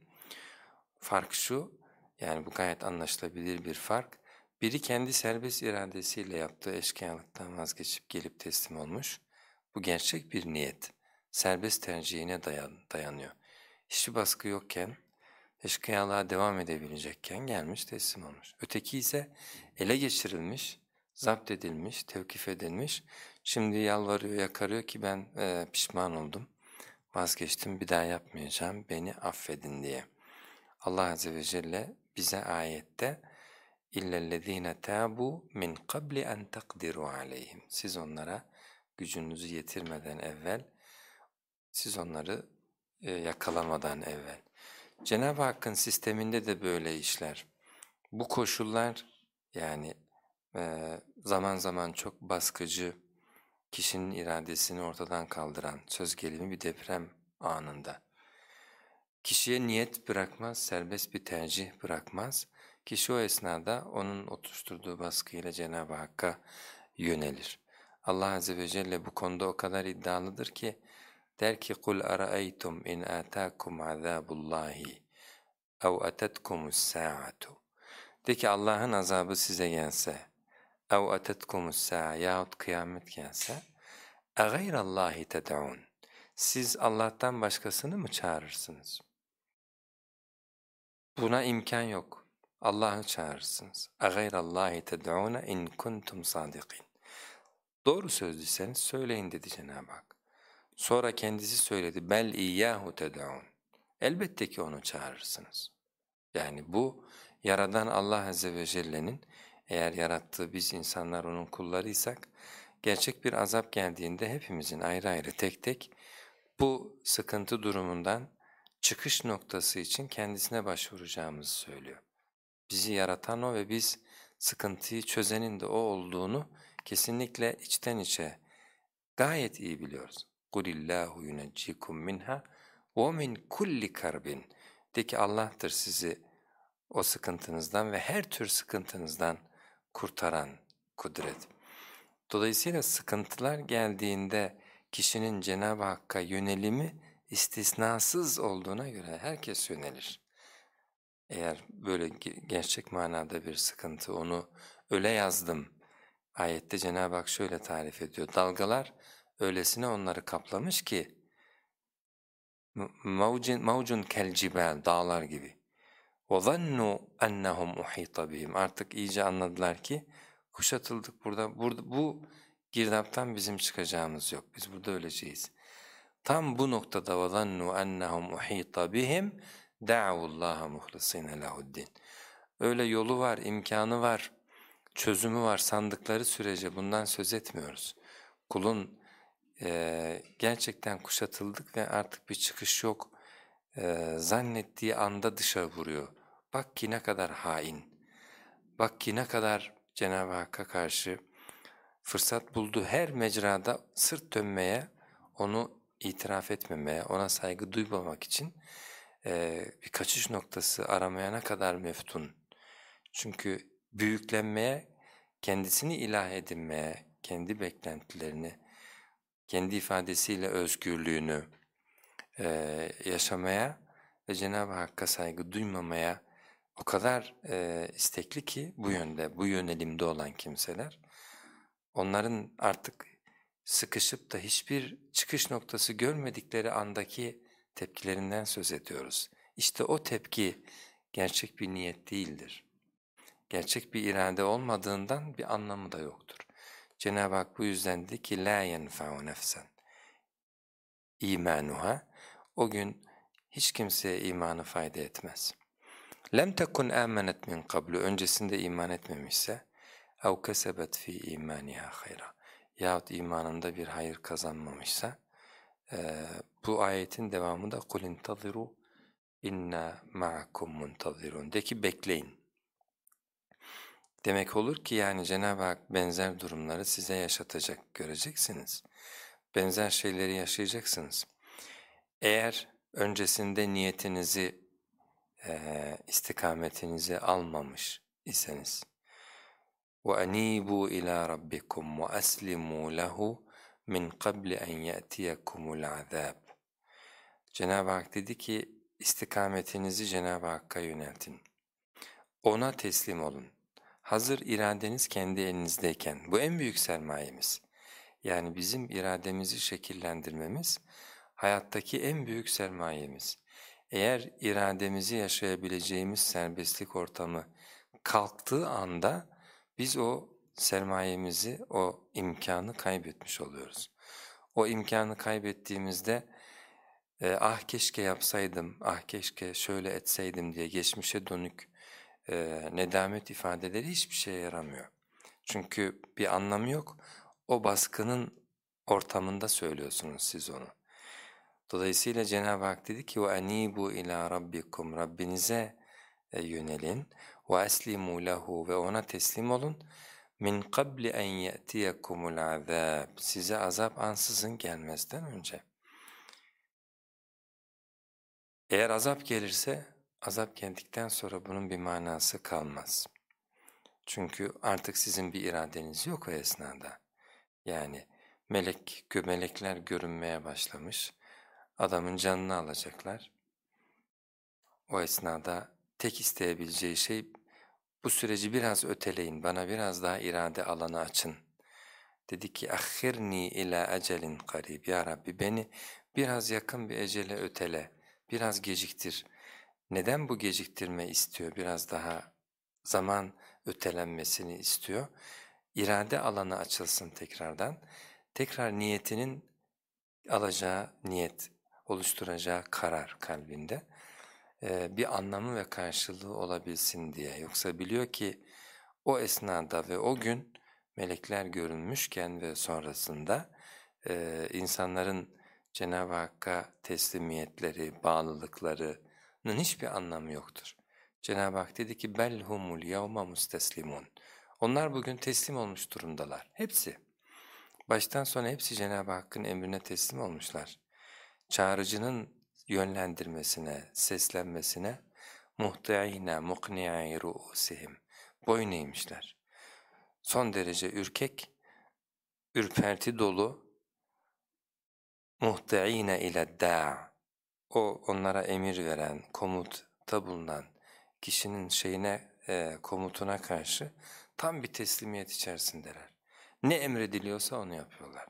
Fark şu, yani bu gayet anlaşılabilir bir fark. Biri kendi serbest iradesiyle yaptığı eşkıyalıktan vazgeçip gelip teslim olmuş. Bu gerçek bir niyet, serbest tercihine dayan, dayanıyor. Hiçbir baskı yokken, eşkıyalığa devam edebilecekken gelmiş teslim olmuş. Öteki ise ele geçirilmiş, zapt edilmiş, tevkif edilmiş. Şimdi yalvarıyor, yakarıyor ki ben e, pişman oldum, vazgeçtim, bir daha yapmayacağım, beni affedin diye. Allah Azze ve Celle bize ayette İllellezîne tâbu min qabli en takdiru aleyhim. Siz onlara gücünüzü yetirmeden evvel, siz onları e, yakalamadan evvel. Cenab-ı Hakk'ın sisteminde de böyle işler. Bu koşullar yani e, zaman zaman çok baskıcı, kişinin iradesini ortadan kaldıran söz gelimi bir deprem anında. Kişiye niyet bırakmaz, serbest bir tercih bırakmaz Kişi o esnada onun oturtturduğu baskıyla Cenab-ı Hakk'a yönelir. Allah Azze ve Celle bu konuda o kadar iddialıdır ki der ki قُلْ أَرَأَيْتُمْ اِنْ آتَاكُمْ عَذَابُ اللّٰهِ اَوْ اَتَتْكُمُ السَّاعَةُ De ki Allah'ın azabı size gelse اَوْ اَتَتْكُمُ السَّاعَ yahut kıyamet gelse اَغَيْرَ اللّٰهِ تَدْعُونَ Siz Allah'tan başkasını mı çağırırsınız? Buna imkan yok. Allah'ı çağırırsınız. اَغَيْرَ اللّٰهِ تَدْعُونَ اِنْ كُنْتُمْ صَادِقِينَ Doğru sözlüyseniz söyleyin dedi Cenab-ı Hak. Sonra kendisi söyledi. Bel iyyahu ted'un. Elbette ki onu çağırırsınız. Yani bu yaradan Allah Azze ve Celle'nin eğer yarattığı biz insanlar onun kullarıysak gerçek bir azap geldiğinde hepimizin ayrı ayrı tek tek bu sıkıntı durumundan çıkış noktası için kendisine başvuracağımızı söylüyor. Bizi yaratan O ve biz sıkıntıyı çözenin de O olduğunu kesinlikle içten içe gayet iyi biliyoruz. قُلِ اللّٰهُ يُنَجِّكُمْ مِنْهَا وَمِنْ كُلِّ كَرْبٍ De ki Allah'tır sizi o sıkıntınızdan ve her tür sıkıntınızdan kurtaran kudret. Dolayısıyla sıkıntılar geldiğinde kişinin Cenab-ı Hakk'a yönelimi istisnasız olduğuna göre herkes yönelir. Eğer böyle gerçek manada bir sıkıntı onu öyle yazdım. Ayette Cenab-ı Hak şöyle tarif ediyor. Dalgalar öylesine onları kaplamış ki mavcun, mavcun kel cibel dağlar gibi. وَظَنُّوا اَنَّهُمْ اُحِيطَ بِهِمْ Artık iyice anladılar ki kuşatıldık burada. burada bu girdaptan bizim çıkacağımız yok. Biz burada öleceğiz. Tam bu noktada وَظَنُّوا اَنَّهُمْ اُحِيطَ بِهِمْ دَعَوُ اللّٰهَ مُخْلِصِينَ لَهُ Öyle yolu var, imkanı var, çözümü var sandıkları sürece bundan söz etmiyoruz. Kulun e, gerçekten kuşatıldık ve artık bir çıkış yok e, zannettiği anda dışarı vuruyor. Bak ki ne kadar hain, bak ki ne kadar Cenab-ı Hakk'a karşı fırsat buldu her mecrada sırt dönmeye, onu itiraf etmemeye, ona saygı duymamak için bir kaçış noktası aramaya ne kadar meftun. Çünkü büyüklenmeye, kendisini ilah edinmeye, kendi beklentilerini, kendi ifadesiyle özgürlüğünü e, yaşamaya ve Cenab-ı Hakk'a saygı duymamaya o kadar e, istekli ki bu yönde, bu yönelimde olan kimseler, onların artık sıkışıp da hiçbir çıkış noktası görmedikleri andaki tepkilerinden söz ediyoruz. İşte o tepki gerçek bir niyet değildir. Gerçek bir irade olmadığından bir anlamı da yoktur. Cenab-ı Hak bu yüzden dedi ki la yenfa'u nefsen imanuha o gün hiç kimseye imanı fayda etmez. Lem tekun amenet min qablu öncesinde iman etmemişse ev kesebet fi imaniha hayra yahut imanında bir hayır kazanmamışsa e, bu ayetin devamında kul intaziru inna ma'akum muntazirun de ki bekleyin. Demek olur ki yani Cenab-ı Hak benzer durumları size yaşatacak, göreceksiniz. Benzer şeyleri yaşayacaksınız. Eğer öncesinde niyetinizi, e, istikametinizi almamış iseniz وَأَنِيبُوا إِلَى رَبِّكُمْ وَأَسْلِمُوا لَهُ min qabli en ye'tiyekumul azab. Cenab-ı Hak dedi ki istikametinizi Cenab-ı Hakk'a yöneltin. Ona teslim olun. Hazır iradeniz kendi elinizdeyken bu en büyük sermayemiz. Yani bizim irademizi şekillendirmemiz hayattaki en büyük sermayemiz. Eğer irademizi yaşayabileceğimiz serbestlik ortamı kalktığı anda biz o sermayemizi, o imkanı kaybetmiş oluyoruz. O imkanı kaybettiğimizde e, ah keşke yapsaydım, ah keşke şöyle etseydim diye geçmişe dönük e, nedamet ifadeleri hiçbir şeye yaramıyor. Çünkü bir anlamı yok. O baskının ortamında söylüyorsunuz siz onu. Dolayısıyla Cenab-ı Hak dedi ki وَاَنِيبُوا ila rabbikum Rabbinize e, yönelin وَاَسْلِمُوا lehu ve ona teslim olun min qabli en ye'tiyekumul azab size azap ansızın gelmezden önce. Eğer azap gelirse azap geldikten sonra bunun bir manası kalmaz. Çünkü artık sizin bir iradeniz yok o esnada. Yani melek, melekler görünmeye başlamış, adamın canını alacaklar. O esnada tek isteyebileceği şey bu süreci biraz öteleyin, bana biraz daha irade alanı açın. Dedi ki ahirni ila ecelin karib ya Rabbi beni biraz yakın bir ecele ötele, biraz geciktir. Neden bu geciktirme istiyor? Biraz daha zaman ötelenmesini istiyor. İrade alanı açılsın tekrardan. Tekrar niyetinin alacağı niyet, oluşturacağı karar kalbinde bir anlamı ve karşılığı olabilsin diye. Yoksa biliyor ki o esnada ve o gün melekler görünmüşken ve sonrasında insanların Cenab-ı Hakk'a teslimiyetleri, bağlılıklarının hiçbir anlamı yoktur. Cenab-ı Hak dedi ki bel humul yevma musteslimun. Onlar bugün teslim olmuş durumdalar. Hepsi. Baştan sona hepsi Cenab-ı Hakk'ın emrine teslim olmuşlar. Çağrıcının yönlendirmesine, seslenmesine muhti'ine mukni'i ru'usihim boyun eğmişler. Son derece ürkek, ürperti dolu muhti'ine ile da' o onlara emir veren, komutta bulunan kişinin şeyine, e, komutuna karşı tam bir teslimiyet içerisindeler. Ne emrediliyorsa onu yapıyorlar.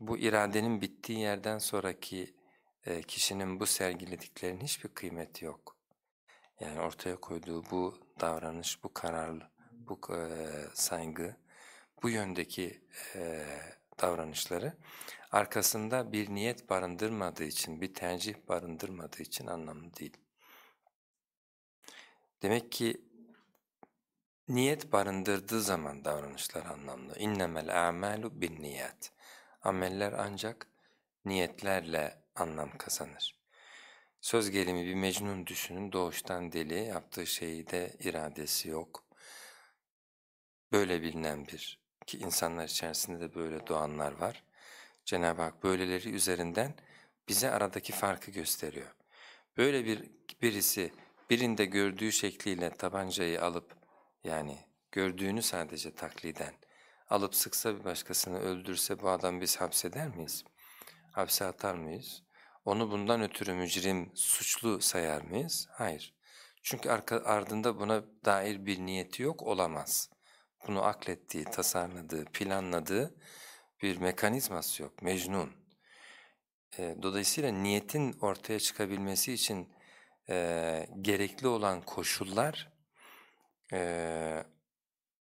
Bu iradenin bittiği yerden sonraki e, kişinin bu sergilediklerinin hiçbir kıymeti yok. Yani ortaya koyduğu bu davranış, bu kararlı, bu e, saygı, bu yöndeki e, davranışları arkasında bir niyet barındırmadığı için, bir tercih barındırmadığı için anlamlı değil. Demek ki niyet barındırdığı zaman davranışlar anlamlı. İnnemel a'malu bin niyet. Ameller ancak niyetlerle anlam kazanır. Söz gelimi bir mecnun düşünün, doğuştan deli, yaptığı şeyde iradesi yok. Böyle bilinen bir, ki insanlar içerisinde de böyle doğanlar var. Cenab-ı Hak böyleleri üzerinden bize aradaki farkı gösteriyor. Böyle bir birisi birinde gördüğü şekliyle tabancayı alıp yani gördüğünü sadece takliden alıp sıksa bir başkasını öldürse bu adam biz hapseder miyiz? Hapse atar mıyız? Onu bundan ötürü mücrim, suçlu sayar mıyız? Hayır. Çünkü arka, ardında buna dair bir niyeti yok olamaz. Bunu aklettiği, tasarladığı, planladığı bir mekanizması yok. Mecnun. E, dolayısıyla niyetin ortaya çıkabilmesi için e, gerekli olan koşullar e,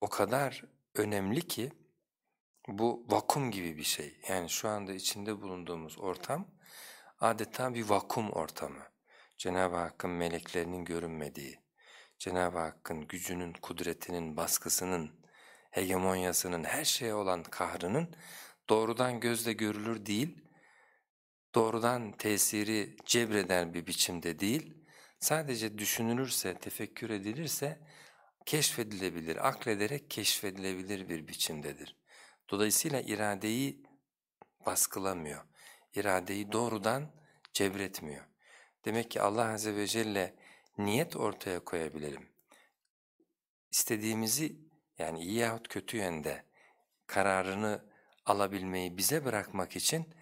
o kadar önemli ki bu vakum gibi bir şey. Yani şu anda içinde bulunduğumuz ortam adeta bir vakum ortamı. Cenab-ı Hakk'ın meleklerinin görünmediği, Cenab-ı Hakk'ın gücünün, kudretinin, baskısının, hegemonyasının, her şeye olan kahrının doğrudan gözle görülür değil, doğrudan tesiri cebreder bir biçimde değil, sadece düşünülürse, tefekkür edilirse keşfedilebilir, aklederek keşfedilebilir bir biçimdedir. Dolayısıyla iradeyi baskılamıyor, iradeyi doğrudan cebretmiyor. Demek ki Allah Azze ve Celle niyet ortaya koyabilelim. İstediğimizi yani iyi yahut kötü yönde kararını alabilmeyi bize bırakmak için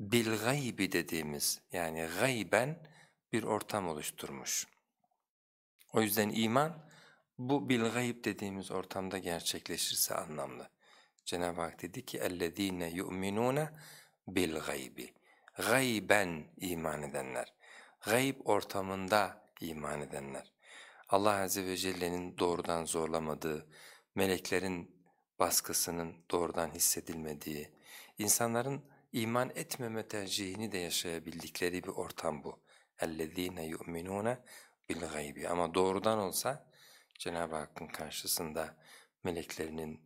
bil gaybi dediğimiz yani gayben bir ortam oluşturmuş. O yüzden iman bu bil gayb dediğimiz ortamda gerçekleşirse anlamlı. Cenab-ı Hak dedi ki اَلَّذ۪ينَ يُؤْمِنُونَ بِالْغَيْبِ Gayben iman edenler, gayb ortamında iman edenler. Allah Azze ve Celle'nin doğrudan zorlamadığı, meleklerin baskısının doğrudan hissedilmediği, insanların iman etmeme tercihini de yaşayabildikleri bir ortam bu. اَلَّذ۪ينَ يُؤْمِنُونَ بِالْغَيْبِ Ama doğrudan olsa Cenab-ı Hakk'ın karşısında meleklerinin,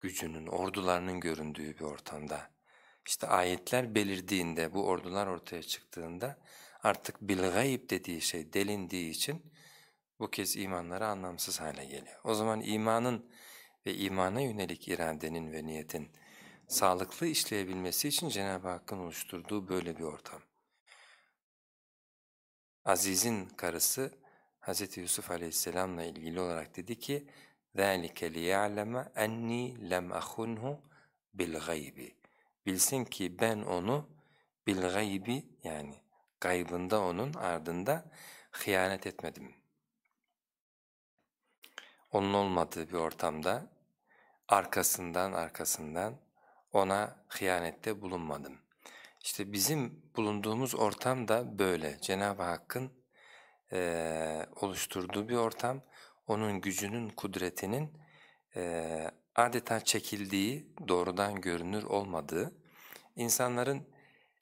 gücünün, ordularının göründüğü bir ortamda, işte ayetler belirdiğinde, bu ordular ortaya çıktığında artık bil dediği şey delindiği için bu kez imanları anlamsız hale geliyor. O zaman imanın ve imana yönelik iradenin ve niyetin sağlıklı işleyebilmesi için Cenab-ı Hakk'ın oluşturduğu böyle bir ortam. Aziz'in karısı Hz. Yusuf aleyhisselamla ilgili olarak dedi ki ذَٰلِكَ لِيَعْلَمَ اَنِّي لَمْ أَخُنْهُ بِالْغَيْبِ Bilsin ki ben onu bil yani gaybında onun ardında hıyanet etmedim. Onun olmadığı bir ortamda arkasından arkasından ona hıyanette bulunmadım. İşte bizim bulunduğumuz ortam da böyle. Cenab-ı Hakk'ın e, oluşturduğu bir ortam, onun gücünün, kudretinin e, adeta çekildiği, doğrudan görünür olmadığı, insanların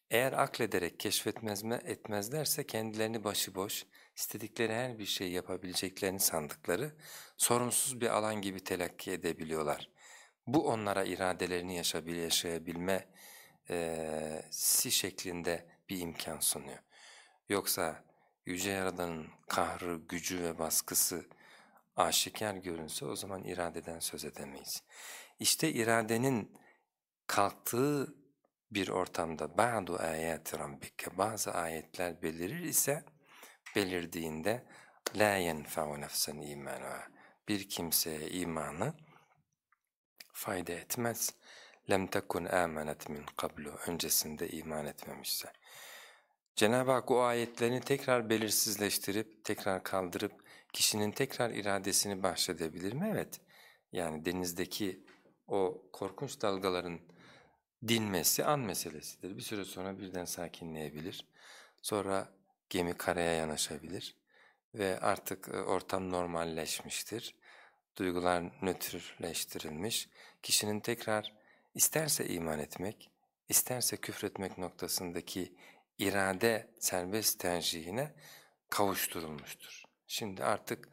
eğer aklederek keşfetmez mi etmezlerse kendilerini başıboş, istedikleri her bir şey yapabileceklerini sandıkları sorumsuz bir alan gibi telakki edebiliyorlar. Bu onlara iradelerini yaşayabilme e, si şeklinde bir imkan sunuyor. Yoksa Yüce Yaradan'ın kahrı, gücü ve baskısı aşikar görünse o zaman iradeden söz edemeyiz. İşte iradenin kalktığı bir ortamda ba'du ayati rabbike bazı ayetler belirir ise belirdiğinde la yenfa'u nefsen imanuha bir kimseye imanı fayda etmez. Lem tekun amenet min qablu öncesinde iman etmemişse. Cenab-ı Hak o ayetlerini tekrar belirsizleştirip, tekrar kaldırıp kişinin tekrar iradesini bahşedebilir mi? Evet. Yani denizdeki o korkunç dalgaların dinmesi an meselesidir. Bir süre sonra birden sakinleyebilir. Sonra gemi karaya yanaşabilir ve artık e, ortam normalleşmiştir. Duygular nötrleştirilmiş. Kişinin tekrar isterse iman etmek, isterse küfretmek noktasındaki irade serbest tercihine kavuşturulmuştur. Şimdi artık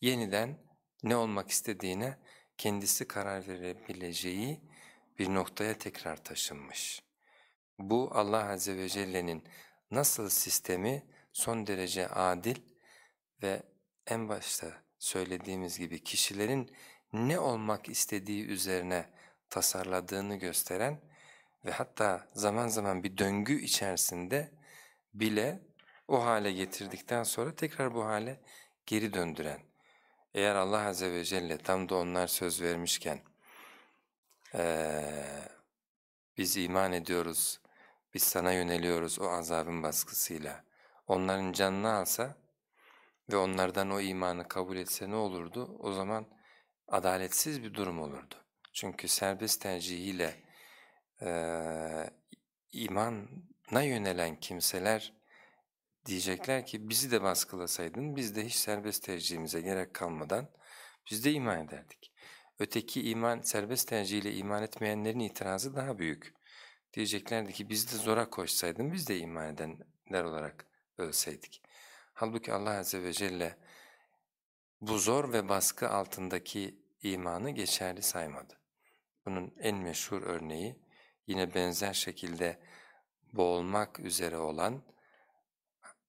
yeniden ne olmak istediğine kendisi karar verebileceği bir noktaya tekrar taşınmış. Bu Allah Azze ve Celle'nin nasıl sistemi son derece adil ve en başta söylediğimiz gibi kişilerin ne olmak istediği üzerine tasarladığını gösteren ve hatta zaman zaman bir döngü içerisinde bile o hale getirdikten sonra tekrar bu hale geri döndüren. Eğer Allah Azze ve Celle tam da onlar söz vermişken ee, biz iman ediyoruz, biz sana yöneliyoruz o azabın baskısıyla. Onların canını alsa ve onlardan o imanı kabul etse ne olurdu? O zaman adaletsiz bir durum olurdu. Çünkü serbest tercihiyle e, iman imana yönelen kimseler diyecekler ki bizi de baskılasaydın biz de hiç serbest tercihimize gerek kalmadan biz de iman ederdik. Öteki iman, serbest tercihiyle iman etmeyenlerin itirazı daha büyük. Diyeceklerdi ki biz de zora koşsaydın biz de iman edenler olarak ölseydik. Halbuki Allah Azze ve Celle bu zor ve baskı altındaki imanı geçerli saymadı. Bunun en meşhur örneği yine benzer şekilde boğulmak üzere olan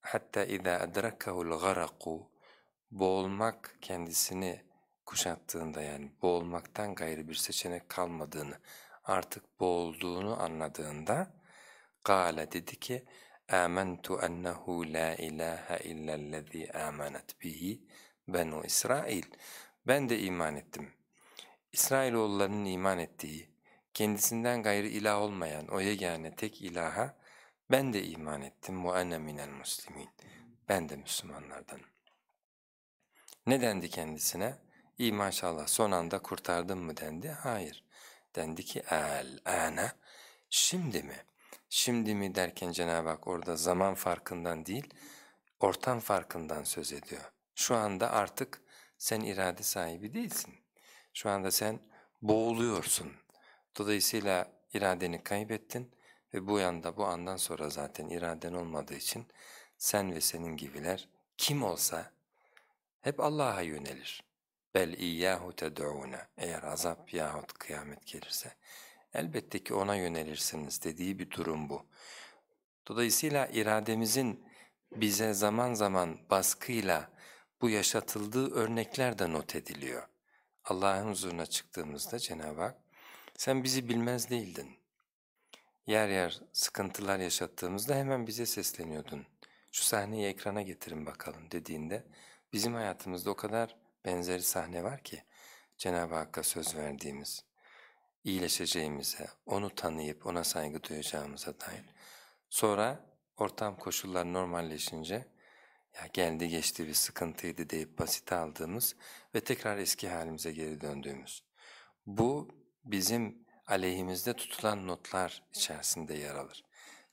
hatta اِذَا اَدْرَكَهُ الْغَرَقُ boğulmak kendisini kuşattığında yani boğulmaktan gayrı bir seçenek kalmadığını artık boğulduğunu anladığında قَالَ dedi ki آمَنْتُ أَنَّهُ لَا إِلَٰهَ إِلَّا الَّذ۪ي آمَنَتْ بِهِ Benu İsrail. Ben de iman ettim. İsrailoğullarının iman ettiği, kendisinden gayrı ilah olmayan o yegane tek ilaha ben de iman ettim ve ene minel muslimin. Ben de Müslümanlardan. Ne dendi kendisine? İyi maşallah son anda kurtardım mı dendi? Hayır. Dendi ki el ana şimdi mi? Şimdi mi derken Cenab-ı Hak orada zaman farkından değil, ortam farkından söz ediyor. Şu anda artık sen irade sahibi değilsin. Şu anda sen boğuluyorsun. Dolayısıyla iradeni kaybettin ve bu yanda bu andan sonra zaten iraden olmadığı için sen ve senin gibiler kim olsa hep Allah'a yönelir. Bel iyyahu ted'ûne eğer azap yahut kıyamet gelirse elbette ki ona yönelirsiniz dediği bir durum bu. Dolayısıyla irademizin bize zaman zaman baskıyla bu yaşatıldığı örnekler de not ediliyor. Allah'ın huzuruna çıktığımızda Cenab-ı Hak sen bizi bilmez değildin. Yer yer sıkıntılar yaşattığımızda hemen bize sesleniyordun. Şu sahneyi ekrana getirin bakalım dediğinde bizim hayatımızda o kadar benzeri sahne var ki Cenab-ı Hakk'a söz verdiğimiz, iyileşeceğimize, onu tanıyıp ona saygı duyacağımıza dair. Sonra ortam koşullar normalleşince ya geldi geçti bir sıkıntıydı deyip basite aldığımız ve tekrar eski halimize geri döndüğümüz. Bu bizim aleyhimizde tutulan notlar içerisinde yer alır.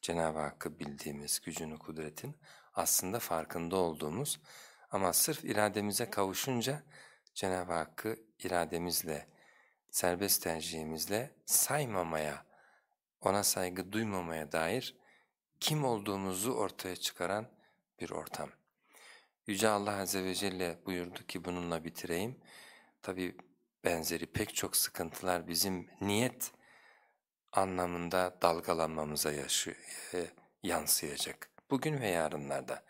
Cenab-ı Hakk'ı bildiğimiz gücünü, kudretin aslında farkında olduğumuz ama sırf irademize kavuşunca Cenab-ı Hakk'ı irademizle, serbest tercihimizle saymamaya, ona saygı duymamaya dair kim olduğumuzu ortaya çıkaran bir ortam. Yüce Allah Azze ve Celle buyurdu ki bununla bitireyim. Tabi benzeri pek çok sıkıntılar bizim niyet anlamında dalgalanmamıza yaşı, e, yansıyacak. Bugün ve yarınlarda.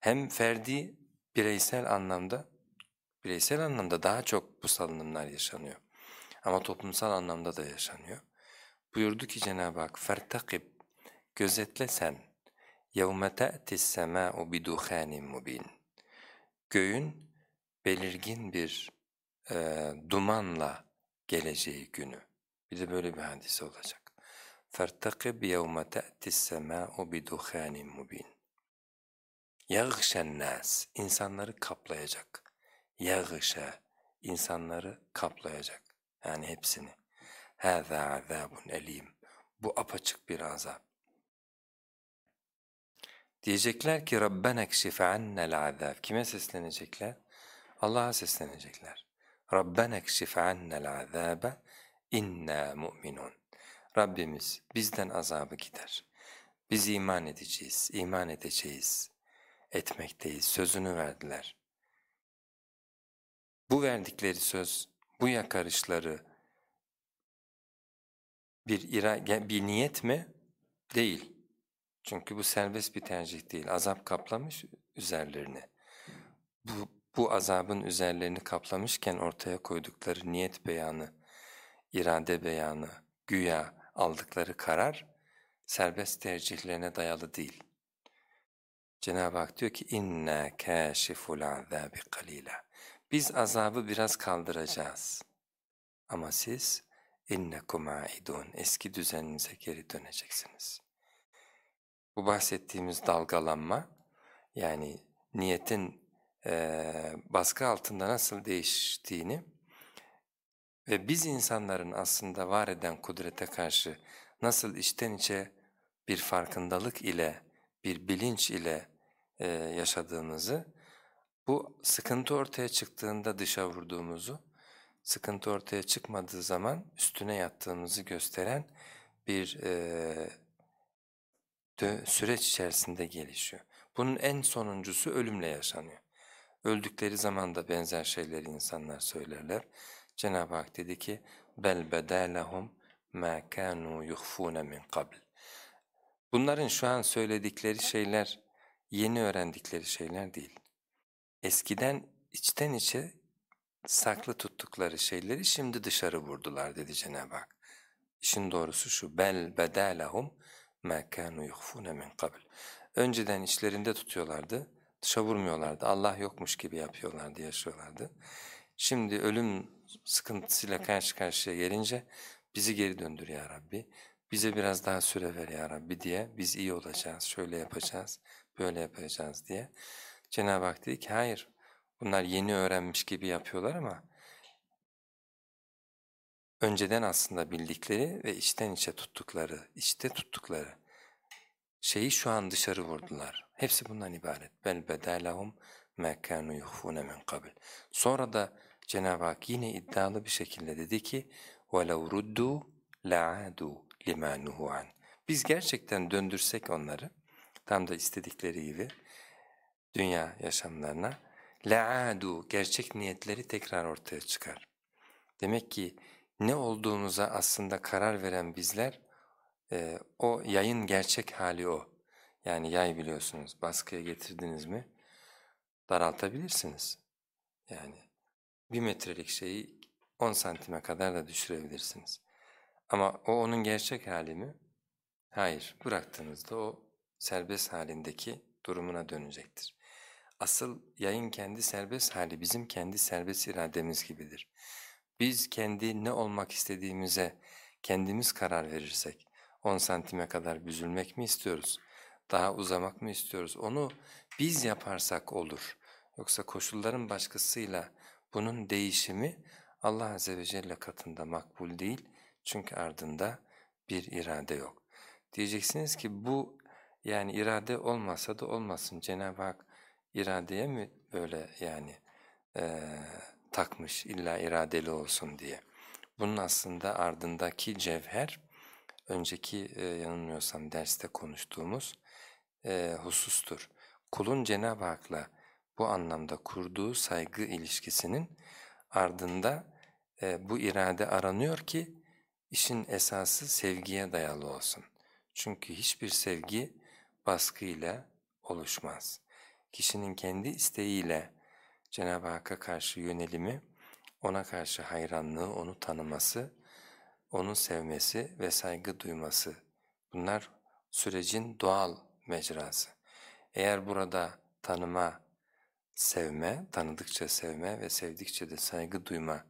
Hem ferdi bireysel anlamda, bireysel anlamda daha çok bu salınımlar yaşanıyor. Ama toplumsal anlamda da yaşanıyor. Buyurdu ki Cenab-ı Hak, فَارْتَقِبْ Gözetle sen. يَوْمَ تَأْتِ السَّمَاءُ بِدُخَانٍ مُبِينٍ Göğün belirgin bir e, dumanla geleceği günü. Bir de böyle bir hadise olacak. فَارْتَقِبْ يَوْمَ تَأْتِ السَّمَاءُ بِدُخَانٍ مُبِينٍ يَغْشَ nas insanları kaplayacak. يَغْشَ insanları kaplayacak. Yani hepsini. هَذَا عَذَابٌ elim. Bu apaçık bir azap. Diyecekler ki Rabbena ekşif annel azab. Kime seslenecekler? Allah'a seslenecekler. Rabbena ekşif annel azabe inna mu'minun. Rabbimiz bizden azabı gider. Biz iman edeceğiz, iman edeceğiz, etmekteyiz, sözünü verdiler. Bu verdikleri söz, bu yakarışları bir, ira, bir niyet mi? Değil. Çünkü bu serbest bir tercih değil. Azap kaplamış üzerlerini. Bu, bu azabın üzerlerini kaplamışken ortaya koydukları niyet beyanı, irade beyanı, güya aldıkları karar serbest tercihlerine dayalı değil. Cenab-ı Hak diyor ki inna kâşiful azâbi kalîlâ. Biz azabı biraz kaldıracağız. Ama siz innekum aidun eski düzeninize geri döneceksiniz. Bu bahsettiğimiz dalgalanma yani niyetin e, baskı altında nasıl değiştiğini ve biz insanların aslında var eden kudrete karşı nasıl içten içe bir farkındalık ile, bir bilinç ile e, yaşadığımızı, bu sıkıntı ortaya çıktığında dışa vurduğumuzu, sıkıntı ortaya çıkmadığı zaman üstüne yattığımızı gösteren bir e, süreç içerisinde gelişiyor. Bunun en sonuncusu ölümle yaşanıyor. Öldükleri zaman da benzer şeyleri insanlar söylerler. Cenab-ı Hak dedi ki bel bedalahum ma kanu yukhfuna min qabl. Bunların şu an söyledikleri şeyler yeni öğrendikleri şeyler değil. Eskiden içten içe saklı tuttukları şeyleri şimdi dışarı vurdular dedi Cenab-ı Hak. İşin doğrusu şu bel bedalahum ma kanu yukhfuna min qabl. Önceden içlerinde tutuyorlardı, dışa vurmuyorlardı. Allah yokmuş gibi yapıyorlardı, yaşıyorlardı. Şimdi ölüm sıkıntısıyla karşı karşıya gelince bizi geri döndür ya Rabbi. Bize biraz daha süre ver ya Rabbi diye biz iyi olacağız, şöyle yapacağız, böyle yapacağız diye. Cenab-ı Hak dedi ki hayır bunlar yeni öğrenmiş gibi yapıyorlar ama önceden aslında bildikleri ve içten içe tuttukları, içte tuttukları şeyi şu an dışarı vurdular. Hepsi bundan ibaret. Bel bedalahum ma kanu yukhfuna min qabl. Sonra da Cenab-ı Hak yine iddialı bir şekilde dedi ki وَلَوْ رُدُّوا لَعَادُوا لِمَا نُهُ Biz gerçekten döndürsek onları, tam da istedikleri gibi dünya yaşamlarına, لَعَادُوا gerçek niyetleri tekrar ortaya çıkar. Demek ki ne olduğumuza aslında karar veren bizler, e, o yayın gerçek hali o. Yani yay biliyorsunuz, baskıya getirdiniz mi daraltabilirsiniz. Yani bir metrelik şeyi 10 santime kadar da düşürebilirsiniz. Ama o onun gerçek hali mi? Hayır, bıraktığınızda o serbest halindeki durumuna dönecektir. Asıl yayın kendi serbest hali bizim kendi serbest irademiz gibidir. Biz kendi ne olmak istediğimize kendimiz karar verirsek, 10 santime kadar büzülmek mi istiyoruz, daha uzamak mı istiyoruz, onu biz yaparsak olur. Yoksa koşulların başkasıyla bunun değişimi Allah Azze ve Celle katında makbul değil çünkü ardında bir irade yok. Diyeceksiniz ki bu yani irade olmasa da olmasın Cenab-ı Hak iradeye mi böyle yani e, takmış illa iradeli olsun diye. Bunun aslında ardındaki cevher önceki e, yanılmıyorsam derste konuştuğumuz e, husustur. Kulun Cenab-ı Hak'la bu anlamda kurduğu saygı ilişkisinin ardında e, bu irade aranıyor ki işin esası sevgiye dayalı olsun. Çünkü hiçbir sevgi baskıyla oluşmaz. Kişinin kendi isteğiyle Cenab-ı Hakk'a karşı yönelimi, ona karşı hayranlığı, onu tanıması, onu sevmesi ve saygı duyması bunlar sürecin doğal mecrası. Eğer burada tanıma, sevme, tanıdıkça sevme ve sevdikçe de saygı duyma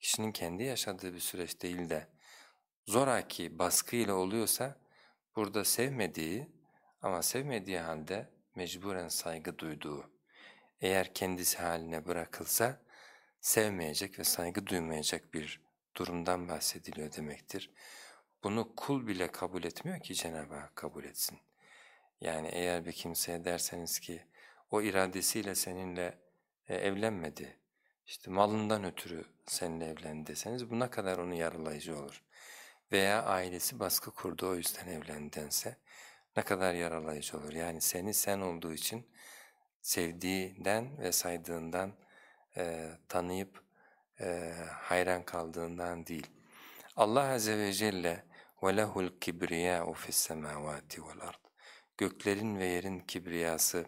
kişinin kendi yaşadığı bir süreç değil de zoraki baskıyla oluyorsa burada sevmediği ama sevmediği halde mecburen saygı duyduğu eğer kendisi haline bırakılsa sevmeyecek ve saygı duymayacak bir durumdan bahsediliyor demektir. Bunu kul bile kabul etmiyor ki Cenab-ı Hak kabul etsin. Yani eğer bir kimseye derseniz ki o iradesiyle seninle e, evlenmedi, işte malından ötürü seninle evlendi deseniz bu ne kadar onu yaralayıcı olur. Veya ailesi baskı kurdu o yüzden evlendense ne kadar yaralayıcı olur. Yani seni sen olduğu için sevdiğinden ve saydığından e, tanıyıp e, hayran kaldığından değil. Allah Azze ve Celle وَلَهُ الْكِبْرِيَاءُ فِي السَّمَاوَاتِ وَالْأَرْضِ Göklerin ve yerin kibriyası,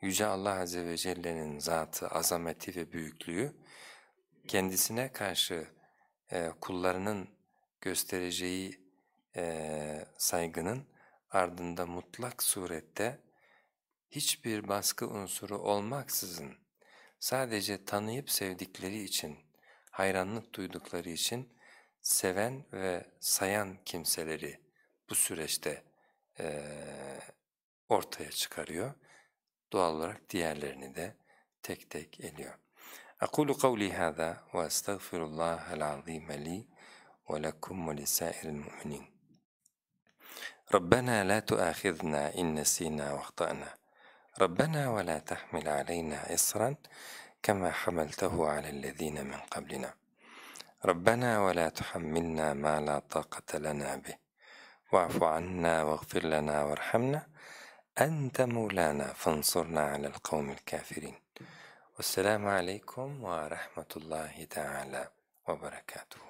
Yüce Allah Azze ve Celle'nin zatı, azameti ve büyüklüğü kendisine karşı e, kullarının göstereceği e, saygının ardında mutlak surette hiçbir baskı unsuru olmaksızın sadece tanıyıp sevdikleri için, hayranlık duydukları için seven ve sayan kimseleri bu süreçte ortaya çıkarıyor. Doğal olarak diğerlerini de tek tek eliyor. أقول قولي هذا وأستغفر الله العظيم لي ولكم ولسائر المؤمنين ربنا لا تؤاخذنا إن نسينا واخطأنا ربنا ولا تحمل علينا إصرا كما حملته على الذين من قبلنا ربنا ولا تحملنا ما لا طاقة لنا به واعف عنا واغفر لنا وارحمنا. أنت مولانا فانصرنا على القوم الكافرين. والسلام عليكم ورحمة الله تعالى وبركاته.